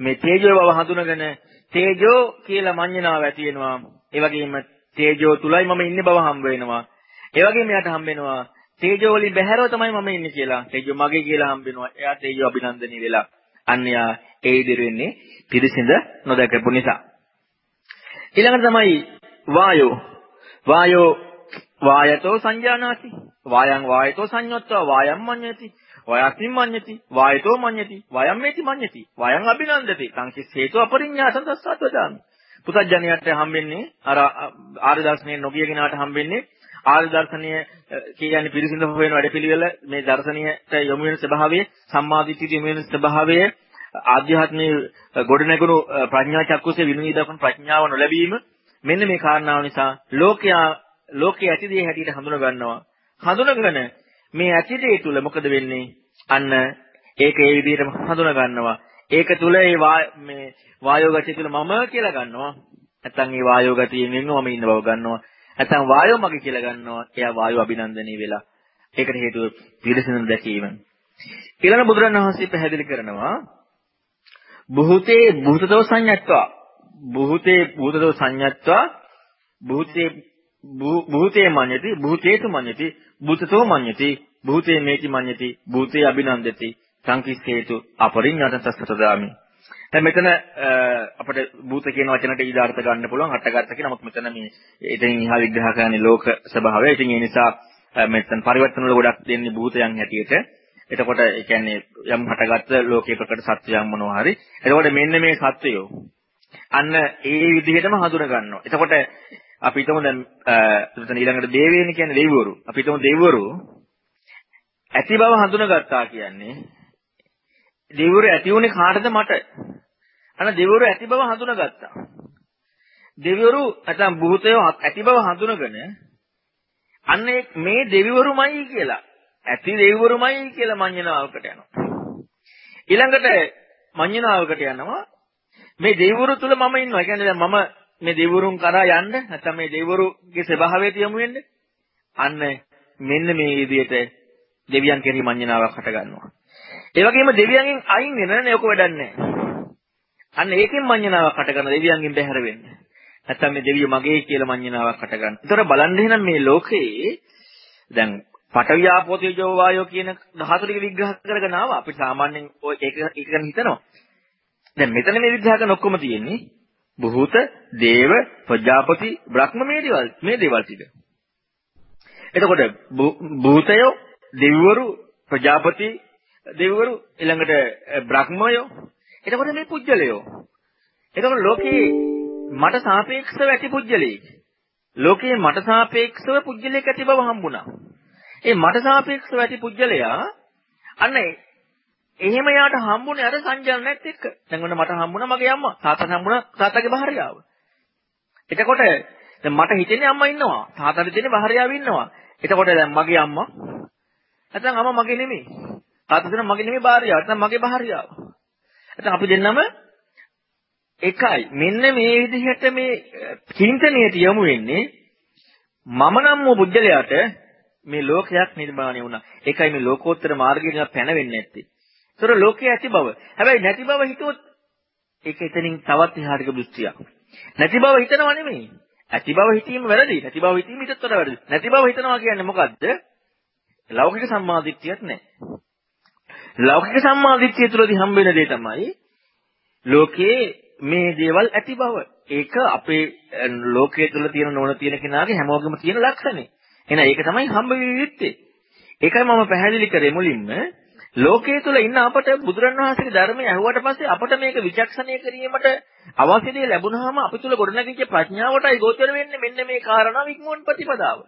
මේ තේජෝ බව හඳුනගෙන තේජෝ කියලා මඤ්ඤණාව ඇති වෙනවා. ඒ වගේම තේජෝ තුලයි මම ඉන්නේ බව හම්බ වෙනවා. ඒ වගේම එයාට හම්බ වෙනවා තේජෝ වලින් බැහැරව තමයි මම ඉන්නේ කියලා. තේජෝ මගේ කියලා හම්බ වෙනවා. එයා තේජෝ අභිනන්දනී වෙලා. අන්න එයා ඒ ඉදිරි වෙන්නේ පිරිසිඳ නොදකපු නිසා. ඊළඟට තමයි වායෝ. වායෝ වායතෝ සංජානාති. වායං වායතෝ සංයොත්වා වායම් මඤ්ඤති. වයස්මින් මඤ්ඤති. වායතෝ මඤ්ඤති. වයම් මේති මඤ්ඤති. වයං අභිනන්දති. සංකිස් හේතු අපරිඤ්ඤාතං තස්සත්වදාමි පුතඥයට හම්බෙන්නේ අර ආර්ය දර්ශනයේ නොගිය කෙනාට හම්බෙන්නේ ආර්ය දර්ශනය කියන්නේ පිරිසිඳ හොයන වැඩපිළිවෙල මේ දර්ශනයට යොමු වෙන ස්වභාවය සම්මාදිට්ඨිය යොමු වෙන ස්වභාවය ආධ්‍යාත්මී ගොඩනැගුණු ප්‍රඥා චක්කුසේ විනුයි දක්වන ප්‍රඥාව නොලැබීම මෙන්න මේ කාරණාව නිසා ලෝකයා ලෝකයේ ඇති දේ හැටියට හඳුන ගන්නවා. හඳුනගෙන මේ ඇති දේ තුල මොකද වෙන්නේ? අන්න ඒක ඒ විදිහටම හඳුන ගන්නවා. ඒක තුල ඒ මේ වායෝ ගතිය තුල මම කියලා ගන්නවා. නැත්නම් ඒ වායෝ ගතියෙන් වෙනවම ඉන්න බව ගන්නවා. නැත්නම් වායෝ මගේ කියලා ගන්නවා. එයා වායෝ අභිනන්දනී වෙලා. ඒකට හේතුව පිළිසඳන දැකීම. ඊළඟ බුදුරණවහන්සේ පැහැදිලි කරනවා බුහතේ භූතතෝ සංඤත්වා බුහතේ භූතතෝ සංඤත්වා භූතේ භූතේ මඤ්ඤති භූතේතු මඤ්ඤති භූතතෝ මඤ්ඤති භූතේ මේති මඤ්ඤති භූතේ අභිනන්දති සංකිස්සේතු අපරිඤ්ඤාත තස්සතදාමි දැන් මෙතන අපිට භූත කියන වචනට ඊදාර්ථ ගන්න පුළුවන් හටගත්ත කියන නමුත් මෙතන මේ එතනින් ඉහා විග්‍රහ කරන්නේ ලෝක ස්වභාවය. ඉතින් ඒ නිසා මෙතන පරිවර්තන වල ගොඩක් දෙන්නේ භූතයන් හැටියට. එතකොට ඒ කියන්නේ යම් හටගත්ත ලෝකේ ප්‍රකට සත්‍යයන් මොනවා හරි. එතකොට මෙන්න මේ සත්‍යයෝ අන්න ඒ විදිහටම හඳුන ගන්නවා. එතකොට අපි හිතමු දැන් එතන ඊළඟට දේවේන කියන්නේ දෙවිවරු. අපි හිතමු දෙවිවරු ඇති බව හඳුනගත්තා කියන්නේ දෙවිවරු ඇති වුණේ කාටද මට? අන්න දෙවිවරු ඇති බව හඳුනගත්තා. දෙවිවරු නැත්නම් භූතයෝ ඇති බව හඳුනගෙන අන්න මේ දෙවිවරුමයි කියලා ඇති දෙවිවරුමයි කියලා මඤ්ඤණාවකට යනවා. ඊළඟට මඤ්ඤණාවකට යනවා මේ දෙවිවරු තුල මම ඉන්නවා. ඒ කියන්නේ දැන් මම මේ දෙවිවරුන් කරා යන්න නැත්නම් මේ දෙවිවරුගේ ස්වභාවයට යමු වෙන්න අන්න මෙන්න මේ විදිහට දෙවියන් කෙරෙහි මඤ්ඤණාවක් හට ගන්නවා. ඒ වගේම දෙවියන්ගෙන් අයින් වෙන නේ ඔක වැඩක් නැහැ. අන්න ඒකෙන් මඤ්ඤණාවක් හට ගන්න දෙවියන්ගෙන් බැහැර වෙන්න. නැත්තම් මේ දෙවියෝ මගේ කියලා මඤ්ඤණාවක් හට ගන්න. ඒතර බලන්න එහෙනම් මේ ලෝකේ දැන් පටවියාපෝ තේජෝ වායෝ කියන ධාතු ටික විග්‍රහ කරගෙන ආවා. අපි සාමාන්‍යයෙන් ඔය ඒක ඒක ගැන හිතනවා. දැන් මෙතන මේ විග්‍රහ කරන ඔක්කොම තියෙන්නේ භූත, දේව, ප්‍රජාපති, බ්‍රහ්ම මේ දේවල් මේ දේවල් ටික. එතකොට භූතයෝ, දෙවිවරු, ප්‍රජාපති, දෙවිවරු ඊළඟට බ්‍රහ්මයෝ. එතකොට මේ පුජ්‍යලයෝ. එතකොට ලෝකේ මට සාපේක්ෂව ඇති පුජ්‍යලෙක්. ලෝකේ මට සාපේක්ෂව පුජ්‍යලෙක් ඇති බව හම්බුණා. ඒ මට සාපේක්ෂව ඇති පුජ්‍යලයා අන්න එහෙම යාට හම්බුනේ අර සංජානනයත් එක්ක. දැන් ඔන්න මට හම්බුණා මගේ අම්මා. තාත්තා හම්බුණා තාත්තගේ භාර්යාව. එතකොට දැන් මට හිතෙන්නේ අම්මා ඉන්නවා. තාත්තට හිතෙන්නේ භාර්යාව ඉන්නවා. එතකොට දැන් මගේ අම්මා නැත්නම් අම්මා මගේ නෙමෙයි. තාත්තා දෙන මගේ නෙමෙයි භාර්යාව. නැත්නම් මගේ භාර්යාව. නැත්නම් අපි දෙන්නම එකයි. මෙන්න මේ විදිහට මේ චින්තනයට යොමු වෙන්නේ මම නම් වූ බුද්ධලයාට මේ ලෝකයක් නිර්මාණය වුණා. ඒකයි මේ ලෝකෝත්තර මාර්ගයෙන් පැනවෙන්නේ නැත්තේ. ඒතර ලෝකයේ ඇති බව. හැබැයි නැති බව හිතුවොත් ඒක එතනින් තවත් එහාට දෘෂ්ටියක්. නැති බව හිතනවා නෙමෙයි. ඇති බව හිතීම වැරදි. නැති බව හිතීම ඊටත් වඩා වැරදි. නැති බව හිතනවා කියන්නේ මොකද්ද? ලෞකික සම්මාදිට්ඨියක් නැහැ. ලෞකික සම්මාදිට්ඨිය තුළදී හම්බ වෙන දේ තමයි ලෝකයේ මේ දේවල් ඇති බව. ඒක අපේ ලෝකයේ තුල තියෙන නොන තියෙන කෙනාගේ හැමෝගෙම තියෙන ලක්ෂණේ. එහෙනම් ඒක තමයි හම්බ වෙන්නේ යුත්තේ. ඒකයි මම පැහැදිලි කරේ මුලින්ම ලෝකයේ තුල ඉන්න අපට බුදුරන් වහන්සේගේ ධර්මය අහුවට පස්සේ අපට මේක විචක්ෂණය කිරීමට අවශ්‍ය දේ ලැබුණාම අපි තුල ගොඩනැගිච්ච ප්‍රඥාවටයි ගෝචර වෙන්නේ මෙන්න මේ කාරණා වික්මෝන් ප්‍රතිපදාව.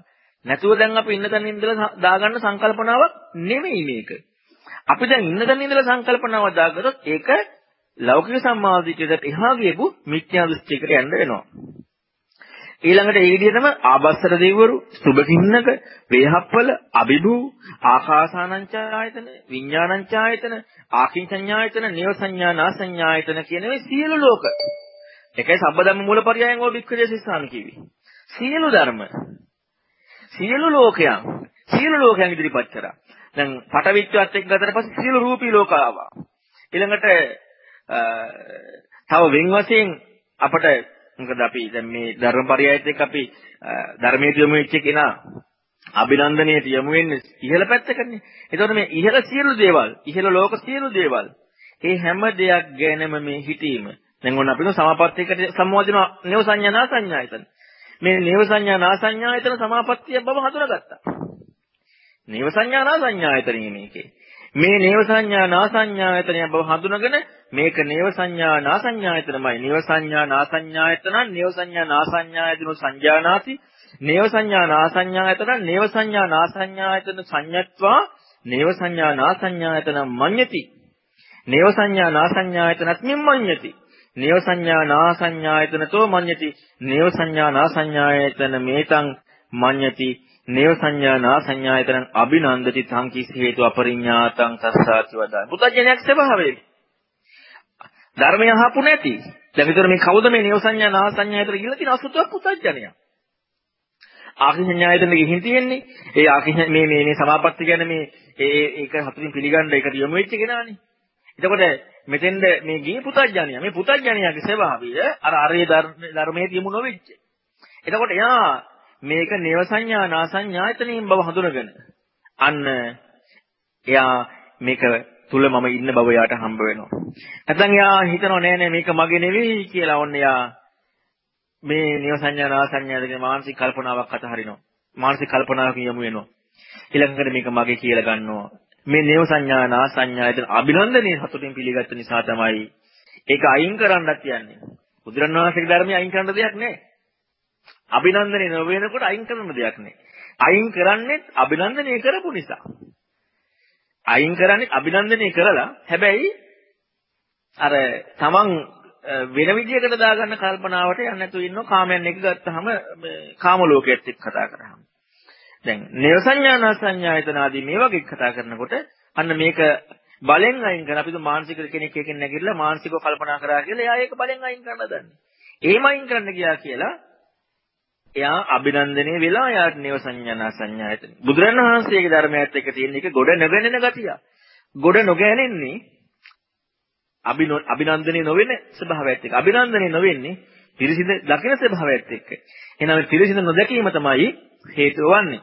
නැතුව දැන් අපි ඉන්න තැන ඉඳලා දාගන්න සංකල්පනාවක් නෙමෙයි මේක. අපි දැන් ඉන්න තැන ඉඳලා සංකල්පනාවක් දාගත්තොත් ඒක ලෞකික සම්මාදිටියට එහා ගියපු මිත්‍යා දෘෂ්ටියකට යන්න වෙනවා. ඊළඟට ඒ විදිහටම ආබස්සර දෙවිවරු, සුභකින්නක, වේහප්පල, අබිභූ, ආකාසානංචායතන, විඥානංචායතන, ආකින්චඤ්ඤායතන, නේව සංඥා නාසඤ්ඤායතන කියන මේ සියලු ලෝක. ඒකයි සබ්බදම්ම මූලපරයයන් ඕ වික්‍රේ සිස්සාන කිවි. සියලු ධර්ම. සියලු ලෝකයන්, සියලු ලෝකයන් ඉදිරිපත් කරා. දැන් පටවිච්චවත් එක්ක ගතට පස්සේ සියලු රූපී ලෝක ආවා. ඊළඟට තව වෙන් වශයෙන් අපට මොකද අපි දැන් මේ ධර්මපරයයත් එක්ක අපි ධර්මයේ යොමු වෙච්ච කෙනා අභිනන්දනයට යොමු වෙන්නේ ඉහළ පැත්තකනේ. ඒතකොට මේ ඉහළ සියලු දේවල්, ඉහළ ලෝක සියලු දේවල්, ඒ හැම දෙයක් ගැනම මේ හිතීම. දැන් ඔන්න අපිට සමාපත්තියකට සම්මෝධන නේව සංඥා නා සංඥායතන. මේ නේව සංඥා නා සංඥායතන සමාපත්තිය බව හඳුනාගත්තා. නේව සංඥා නා සංඥායතනෙ මේකේ. මේ නේව සංඥා නා සංඥායතනය බව හඳුනගෙන මේක නේව සංඥා නා සංඥායතනමයි. නේව සංඥා නා සංඥායතන නේව සංඥා නා සංඥායතන සංජානාති. නේව සංඥා නා සංඥායතන නේව සංඥා නා සංඥායතන සංඤත්වා නේව සංඥා නා සංඥායතන මඤ්ඤති. නේව සංඥා නා සංඥායතනත් මිම්මඤ්ඤති. නේව සංඥා නා සංඥායතනතෝ මඤ්ඤති. නේව සංඥා නා සංඥායතන මේතං මඤ්ඤති. නේව සංඥා නා සංඥායතන අභිනන්දති සංකිස් හේතු අපරිඤ්ඤාතං සස්සාති වදා. පුතඥයක් ස්වභාවය. ධර්මය අහපු නැති. දැන් විතර මේ කවුද මේ නේව සංඥා නා සංඥායතන කියලා තියෙන අසුතවක් පුතඥය. ආකින්ඥායතන ගිහින් තියෙන්නේ. ඒ ආකින්ඥ මේ මේ මේ සමාපatti කියන්නේ මේ ඒ ඒක හතුරින් පිළිගන්න ඒකට යොමු වෙච්ච කෙනානේ. එතකොට මෙතෙන්ද මේ ගියේ පුතඥය. මේ පුතඥයාගේ ස්වභාවය අර අරේ ධර්මයේ තියමු නොවෙච්ච. එතකොට එයා මේක නේව සංඥා නාසඤ්ඤායතනෙන් බව හඳුනගෙන අන්න එයා මේක තුල මම ඉන්න බව යාට හම්බ වෙනවා. නැත්නම් එයා හිතනවා නෑ නෑ මේක මගේ නෙවෙයි කියලා ඔන්න එයා මේ නේව සංඥා නාසඤ්ඤායතන මානසික කල්පනාවක් අතහරිනවා. මානසික කල්පනාවක යමු වෙනවා. ඊළඟට මේක මගේ කියලා ගන්නවා. මේ නේව සංඥා නාසඤ්ඤායතන අභිනන්දනයේ සතුටින් පිළිගත්ත නිසා තමයි ඒක අයින් කරන්නත් යන්නේ. බුදුරණවහන්සේගේ ධර්මයේ අයින් කරන්න දෙයක් නෑ. අභිනන්දනය නොවෙනකොට අයින් කරන දෙයක් නෙයි. අයින් කරන්නේ අභිනන්දනය කරපු නිසා. අයින් කරන්නේ අභිනන්දනය කරලා හැබැයි අර තමන් වෙන විදියකට දාගන්න කල්පනාවට යන්නේ නැතුව ඉන්නව කාමයන් එක ගත්තාම කාම ලෝකයේත් එක්ක කතා කරාම. දැන් නේව සංඥාන සංඥායතන ආදී මේ වගේ කතා කරනකොට අන්න මේක බලෙන් අයින් කරන අපිට මානසික කෙනෙක් එකෙන් නැගිටලා මානසිකව කල්පනා කරා කියලා එයා ඒක බලෙන් අයින් කරන්න දන්නේ. එහෙම අයින් කරන්න ගියා කියලා එයා අභිනන්දනය වෙලා යාට නේව සංඥා සංඥායතන. බුදුරණවහන්සේගේ ධර්මයත් එක්ක තියෙන එක ගොඩ නොගැනෙන ගතිය. ගොඩ නොගැනෙන්නේ අභිනන්දනය නොවෙන ස්වභාවයත් එක්ක. අභිනන්දනය නොවෙන්නේ පිරිසිඳ දකින ස්වභාවයත් එක්ක. එහෙනම් පිරිසිඳ නොදැකීම තමයි හේතුව වන්නේ.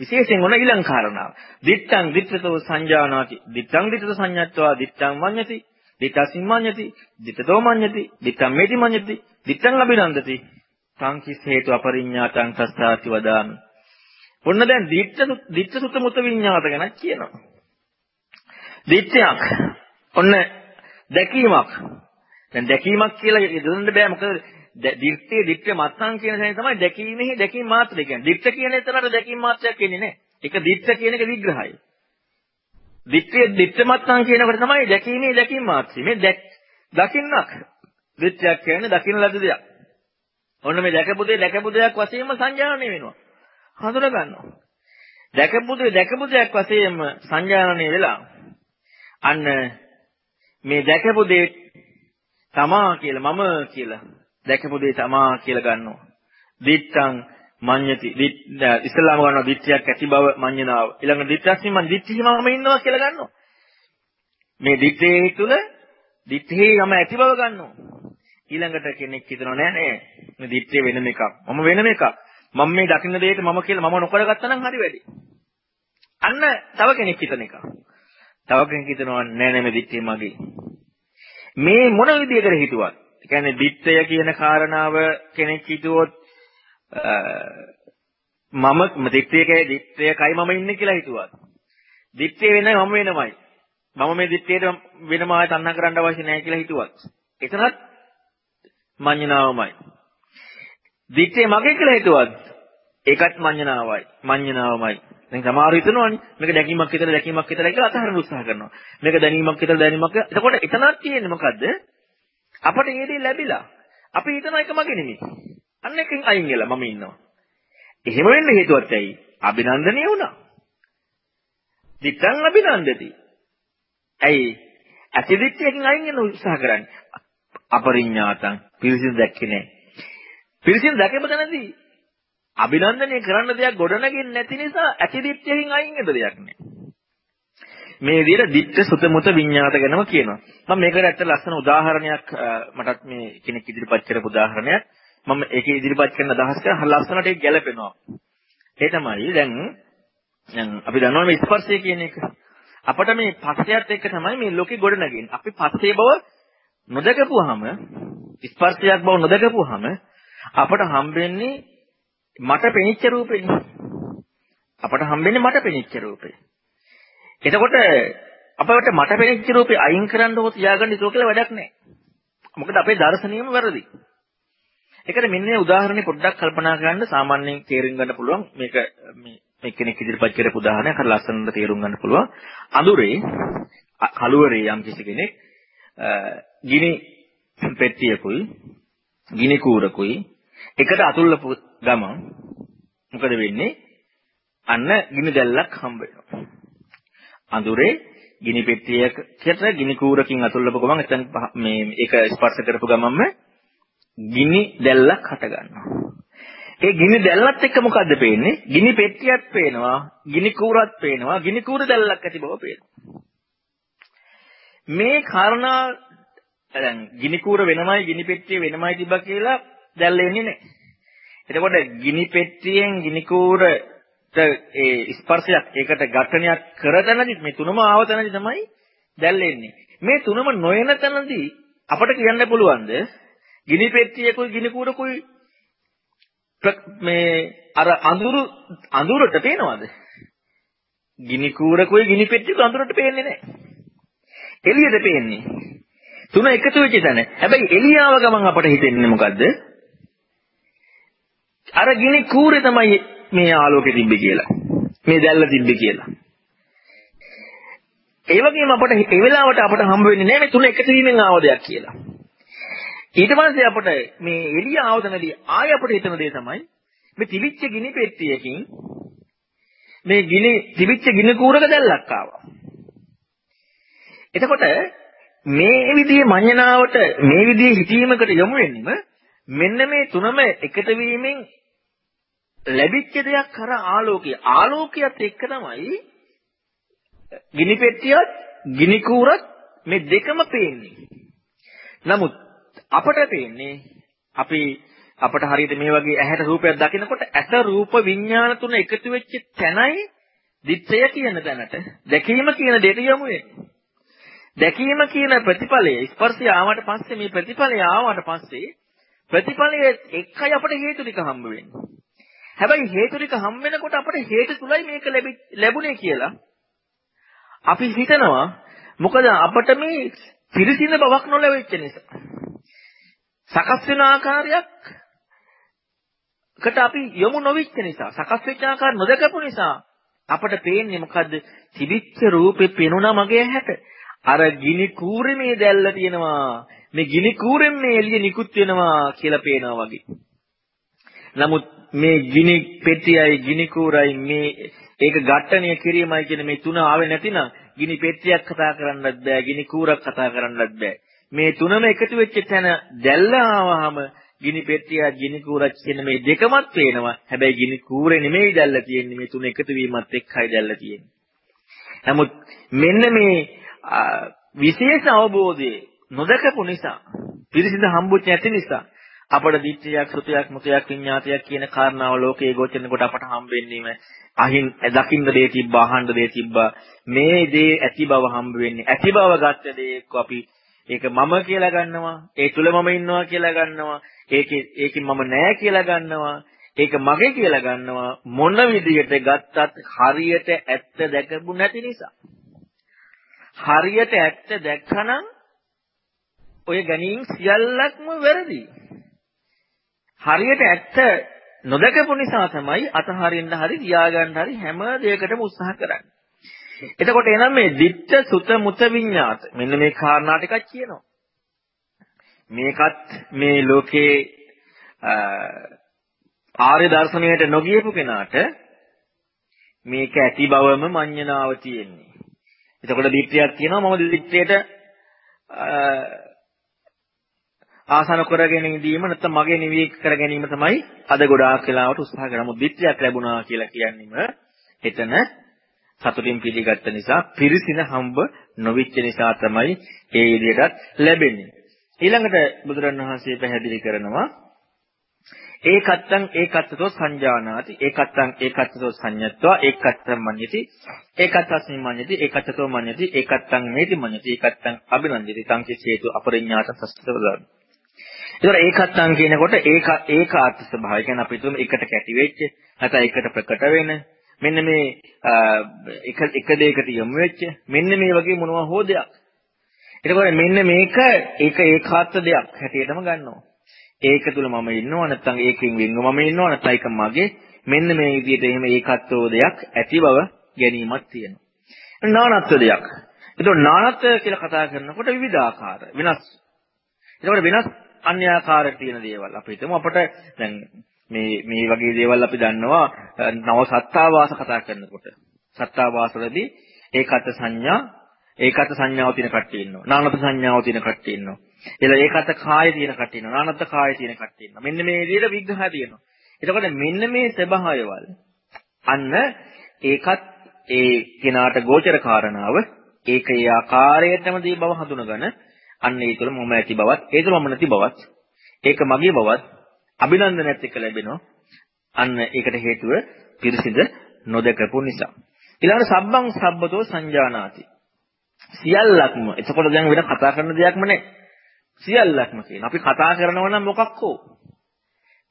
විශේෂයෙන් ඔන ඊළඟ කාරණාව. දිත්තං දිත්තතෝ සංජානාති. දිත්තං දිත්තත සංඤත්වා දිත්තං මඤ්ඤති. දිත්තසින් මඤ්ඤති. දිත්තතෝ මඤ්ඤති. දිත්තං මේති මඤ්ඤති. දිත්තං අභිනන්දති. සංකිස් හේතු අපරිඤ්ඤාතං සස්සාති වදාමි. ඔන්න දැන් දිත්ත දිත්ත සුත මුත විඤ්ඤාත ගැන කියනවා. දිත්තයක්. ඔන්න දැකීමක්. දැන් දැකීමක් කියලා යොදන්න බෑ මොකද දිත්තේ දිත්ත මත්සං කියන සැනේ තමයි දැකීමෙහි දැකීම මාත්‍රය කියන්නේ. දිත්ත කියන එතරම් දැකීම මාත්‍රයක් කියන්නේ නැහැ. ඒක දිත්ත කියන එක විග්‍රහයයි. දිත්තේ දිත්ත මත්සං කියනකොට තමයි දැකීමේ දැකීම මාත්‍රය. මේ දකින්නක්. දිත්තයක් කියන්නේ දකින්න ලද දෙයක්. ඔන්න මේ දැකපු දේ දැකපු දෙයක් වශයෙන්ම සංජානනය වෙනවා. හඳුනා ගන්නවා. දැකපු දේ දැකපු දෙයක් වශයෙන්ම සංජානනය වෙලා අන්න මේ දැකපු දේ තමා කියලා මම කියලා දැකපු දේ තමා කියලා ගන්නවා. දිත්තං මඤ්ඤති ඉස්ලාම ගන්නවා දිට්ඨියක් ඇති බව මඤ්ඤනාව. ඊළඟ දිට්ඨස්මින් මම දිට්ඨිමම ඉන්නවා කියලා ගන්නවා. මේ දිට්ඨියේ තුල දිට්ඨියේ යම ඇති බව ගන්නවා. ඊළඟට කෙනෙක් හිතනවා නෑ නෑ මේ දිට්ඨිය වෙනම එකක්. මම වෙනම එකක්. මම මේ දකින්න දෙයට මම කියලා මම නොකරගත්තා නම් හරි වැඩි. අන්න තව කෙනෙක් හිතන එක. තව කෙනෙක් හිතනවා නෑ නෑ මේ දිට්ඨිය මගේ. මේ මොන විදියකට හිතුවත්, ඒ කියන්නේ දිට්ඨය කියන කාරණාව කෙනෙක් හිතුවොත් මම දිට්ඨියකයි දිට්ඨියකයි මම ඉන්නේ කියලා හිතුවත්. දිට්ඨිය වෙනයි මම වෙනමයි. මම මේ දිට්ඨියට වෙනම ආය තණ්හා කරන්න අවශ්‍ය නැහැ කියලා හිතුවත්. එතනත් මඤ්ඤණාවමයි. දිත්තේ මගේ කියලා හිතුවත් ඒකත් මඤ්ඤණාවයි. මඤ්ඤණාවමයි. දැන් සමහරව හිතනවානේ මේක දැකීමක් විතර දැකීමක් විතරයි කියලා අතහරින්න උත්සාහ කරනවා. මේක දැනීමක් විතර දැනීමක්. එතකොට එතනක් තියෙන්නේ මොකද්ද? අපට ඒ දේ ලැබිලා. අපි හිතන එක මගේ නෙමෙයි. අන්න එකෙන් අයින් වෙලා මම ඉන්නවා. එහෙම වෙන්න හේතුවත් ඇයි? අභිනන්දනය වුණා. දිත්තං අභිනන්දති. ඇයි? ඇතිදිත්‍යයෙන් අයින් වෙන උත්සාහ කරන්නේ. අපරිඥාතං පිරිසිදු දැක්කේ නැහැ. පිරිසිදු දැකපු තැනදී අභිනන්දනය කරන්න දෙයක් ගොඩනගෙන්නේ නැති නිසා ඇතිදිත්‍යයෙන් අයින් වෙන දෙයක් නැහැ. මේ විදිහට දිත්ත සුත මුත විඤ්ඤාත ගැනම කියනවා. මම මේකට ඇත්ත ලස්සන උදාහරණයක් මටත් මේ කෙනෙක් ඉදිරිපත් කරපු උදාහරණයක්. මම ඒකේ ඉදිරිපත් කරන අදහස් එක ලස්සනට ඒක ගැලපෙනවා. ඒ තමයි දැන් දැන් අපි දන්නවා මේ ස්පර්ශය කියන එක. අපිට මේ පස්සයත් එක්ක තමයි මේ ලෝකෙ ගොඩනගන්නේ. අපි පස්සේ බව නොදකපුවාම ස්පර්ශයක් බව නොදකපුවාම අපට හම්බෙන්නේ මට පෙනිච්ච රූපෙනේ. අපට හම්බෙන්නේ මට පෙනිච්ච රූපේ. එතකොට අපවට මට පෙනිච්ච රූපේ අයින් කරන්න හෝ තියාගන්න ඉතෝ කියලා වැඩක් නැහැ. මොකද අපේ දර්ශනියම වැරදි. ඒකට මෙන්න මේ උදාහරණේ පොඩ්ඩක් කල්පනා කරන්න සාමාන්‍යයෙන් තේරුම් ගන්න පුළුවන් මේක මේ මේ කෙනෙක් ඉදිරිපත් කරපු උදාහරණයක් අර ලස්සනට තේරුම් ගන්න පුළුවන්. අඳුරේ කළුවරේ යම් කිසි කෙනෙක් ගිනි පෙට්ටියකුයි ගිනි කූරකුයි එකට අතුල්ලපු ගමන් මොකද වෙන්නේ? අන්න ගිනි දැල්ලක් හම්බ වෙනවා. අඳුරේ ගිනි පෙට්ටියකට ගිනි කූරකින් අතුල්ලපු ගමන් එතන මේ ඒක ස්පර්ශ කරපු ගමන්ම ගිනි දැල්ලක් හට ගන්නවා. ඒ ගිනි දැල්ලත් එක්ක මොකද්ද පේන්නේ? ගිනි පෙට්ටියක් පේනවා, ගිනි කූරක් පේනවා, ගිනි කූර දැල්ලක් ඇති බව පේනවා. මේ කාරණා දැන් ගිනි කූර වෙනමයි ගිනි පෙට්ටිය වෙනමයි තිබ්බා කියලා දැල් වෙන්නේ නැහැ. එතකොට ගිනි පෙට්ටියෙන් ගිනි කූරට ඒ ස්පර්ශයක් ඒකට ඝටනයක් කරතනදි මේ තුනම ආවතනදි තමයි දැල් වෙන්නේ. මේ තුනම නොයන තැනදී අපට කියන්න පුළුවන්ද ගිනි පෙට්ටියකුයි ගිනි කූරකුයි මේ අර අඳුරු අඳුරට පේනවද? ගිනි කූරකුයි ගිනි පෙට්ටියකුයි අඳුරට පේන්නේ නැහැ. එළියට පේන්නේ. තුන එකතු වෙච්ච තැන. හැබැයි එළියාව ගමන් අපට හිතෙන්නේ මොකද්ද? අර ගිනි කූරේ තමයි මේ ආලෝකෙ තිබ්බේ කියලා. මේ දැල්ල තිබ්බේ කියලා. ඒ වගේම අපට ඒ වෙලාවට අපට හම්බ වෙන්නේ නැහැ මේ තුන එකතු වීමෙන් ආව දෙයක් කියලා. ඊට පස්සේ අපට මේ එළිය ආවදනදී ආය අපට හිතන දේ තමයි මේ තිබිච්ච ගිනි පෙට්ටියකින් මේ ගිනි තිබිච්ච ගිනි කූරක දැල්ලක් ආවා. එතකොට මේ විදිහේ මඤ්ඤණාවට මේ විදිහේ හිතීමකට යොමු වෙන්නෙම මෙන්න මේ තුනම එකට වීමෙන් ලැබිච්ච දෙයක් කර ආලෝකය. ආලෝකයත් එක්ක තමයි ගිනි පෙට්ටියත් ගිනි කූරත් මේ දෙකම පේන්නේ. නමුත් අපට පේන්නේ අපි අපට හරියට මේ වගේ ඇහැට රූපයක් දකිනකොට ඇස රූප විඥාන තුන එකතු වෙච්ච තැනයි දිත්තය කියන තැනට දැකීම කියන දෙයට යමු වෙන්නේ. දැකීම කියන ප්‍රතිඵලය ස්පර්ශය ආවට පස්සේ මේ ප්‍රතිඵලය ආවට පස්සේ ප්‍රතිඵලයේ එකයි අපට හේතු ටික හම්බ වෙන්නේ. හැබැයි හේතු ටික හම්බ වෙනකොට අපට හේතු තුලයි මේක ලැබුණේ කියලා අපි හිතනවා මොකද අපට මේ පිරිසිදු බවක් නොලැබෙච්ච නිසා. සකස් වෙන ආකාරයක් කට අපි යොමු නොවිච්ච නිසා සකස් වෙච්ච ආකාර නොදකපු නිසා අපට පේන්නේ මොකද්ද? තිබිච්ච රූපේ පෙනුණා මගේ ඇහැට. අර ගිනි කූරේ මේ දැල්ල තියෙනවා. මේ ගිනි කූරෙන් මේ එළිය නිකුත් වෙනවා කියලා පේනවා වගේ. නමුත් මේ ගිනි පෙට්ටියයි ගිනි කූරයි මේ ඒක ඝට්ටණය කිරීමයි කියන මේ තුන ආවේ නැතිනම් ගිනි පෙට්ටියක් කතා කරන්නත් බෑ ගිනි කූරක් කතා කරන්නත් බෑ. මේ තුනම එකතු වෙච්ච තැන දැල්ල ආවහම ගිනි පෙට්ටිය ගිනි කූරක් කියන මේ දෙකමත් පේනවා. හැබැයි ගිනි කූරේ නෙමෙයි දැල්ල තියෙන්නේ මේ තුන එකතු වීමත් එක්කයි දැල්ල තියෙන්නේ. නමුත් මෙන්න මේ විශේෂ අවබෝධයේ නොදකපු නිසා පිරිසිදු හම්බුච්ච නැති නිසා අපට දිට්ඨියක් සුතයක් මුතයක් විඤ්ඤාතයක් කියන කාරණාව ලෝකයේ ගෝචරනකොට අපට හම්බෙන්නේම අහින් දකින්න දේ තිබ්බා අහන්න දේ තිබ්බා. මේ දේ ඇති බව හම්බ වෙන්නේ ඇති බව ගත්ත දේ අපි. ඒක මම කියලා ගන්නවා ඒ තුල මම ඉන්නවා කියලා ගන්නවා ඒකේ ඒකේ මම නෑ කියලා ගන්නවා ඒක මගේ කියලා ගන්නවා. මොන විදියට ගත්තත් හරියට ඇත්ත දැකපු නැති නිසා. හරියට ඇත්ත දැක්කනම් ඔය ගැනීම සියල්ලක්ම වැරදි. හරියට ඇත්ත නොදකපු නිසා තමයි අතහරින්න හරි තියාගන්න හරි හැම දෙයකටම උත්සාහ කරන්නේ. එතකොට එනම් මේ ditta sutta muta විඤ්ඤාත මෙන්න මේ කාරණා ටිකක් කියනවා. මේකත් මේ ලෝකේ ආර්ය දර්ශනයට නොගියපු කෙනාට මේක ඇති බවම මඤ්ඤණාව තියෙන්නේ. එතකොට දිට්ඨියක් තියෙනවා මම දිට්ඨියට ආසන කරගෙන ඉඳීම නැත්නම් මගේ නිවි කර ගැනීම තමයි අද ගොඩාක් වෙලාවට උත්සාහ කරමු. දිට්ඨියක් ලැබුණා කියලා කියන්නේම එතන සතුටින් පිළිගත්ත නිසා පිරිසින හම්බ නොවිච්ච නිසා තමයි ඒ විදිහටත් ලැබෙන්නේ. ඊළඟට බුදුරණවහන්සේ පැහැදිලි කරනවා ඒකත්තං ඒකත්තතෝ සංජානාති ඒකත්තං ඒකත්තතෝ සංඤත්වා ඒකත්තං මඤ්ඤති ඒකත්තස්මි මඤ්ඤති ඒකත්තතෝ මඤ්ඤති ඒකත්තං මේති මඤ්ඤති ඒකත්තං අභිනන්දිති තං හේතු අපරිඥාත සස්තවදන් ඒතර ඒකත්තං කියනකොට ඒක ඒකාර්ථ ස්වභාවය කියන්නේ අපි තුම එකට කැටි වෙච්ච නැත්නම් එකට ප්‍රකට වෙන මෙන්න මේ එක එක දෙයකට යොමු වෙච්ච මෙන්න මේ වගේ මොනවා හෝ දෙයක්. එතකොට මෙන්න මේක ඒක ඒකාර්ථ දෙයක් හැටියටම ගන්නවා. ඒක තුල මම ඉන්නවා නැත්නම් ඒකෙන් වෙන්ව මම ඉන්නවා නැත්නම් ඒක මගේ මෙන්න මේ විදිහට එහෙම ඒකත්වෝ දෙයක් ඇති බව ගැනීමක් තියෙනවා. නානත්ව දෙයක්. එතකොට නානත්ව කියලා කතා කරනකොට විවිධාකාර වෙනස්. එතකොට වෙනස් අන්‍යාකාරයට තියෙන දේවල් අපි හිතමු අපට දැන් මේ මේ වගේ දේවල් අපි දන්නවා නව සත්තාවාස කතා කරනකොට සත්තාවාස වලදී ඒකත් සංඥා ඒකත් සංඥාව තියෙන කට්ටිය ඉන්නවා නානත් සංඥාව තියෙන කට්ටිය ඉන්නවා එළ ඒකත් කාය තියෙන කට්ටිය ඉන්නවා නානත් කාය තියෙන කට්ටිය ඉන්නවා මෙන්න මේ විදිහට විග්‍රහය තියෙනවා එතකොට මෙන්න මේ ස්වභාවයවල අන්න ඒකත් ඒ කෙනාට ගෝචර කාරණාව ඒක ඒ ආකාරයටම දී බව හඳුනගෙන අන්න ඒ තුළ මම ඇති බවත්, ඒ තුළ මම නැති බවත්, ඒක මගේ බවත් අභිනන්දනයත් එක්ක ලැබෙනවා. අන්න ඒකට හේතුව පිරිසිද නොදකපු නිසා. ඊළඟට සබ්බං සබ්බතෝ සංජානාති. සියල්ලක්ම. එතකොට දැන් වෙන කතා කරන දෙයක්ම නැහැ. සියල්ලක්ම කියන. අපි කතා කරනවා නම් මොකක් හෝ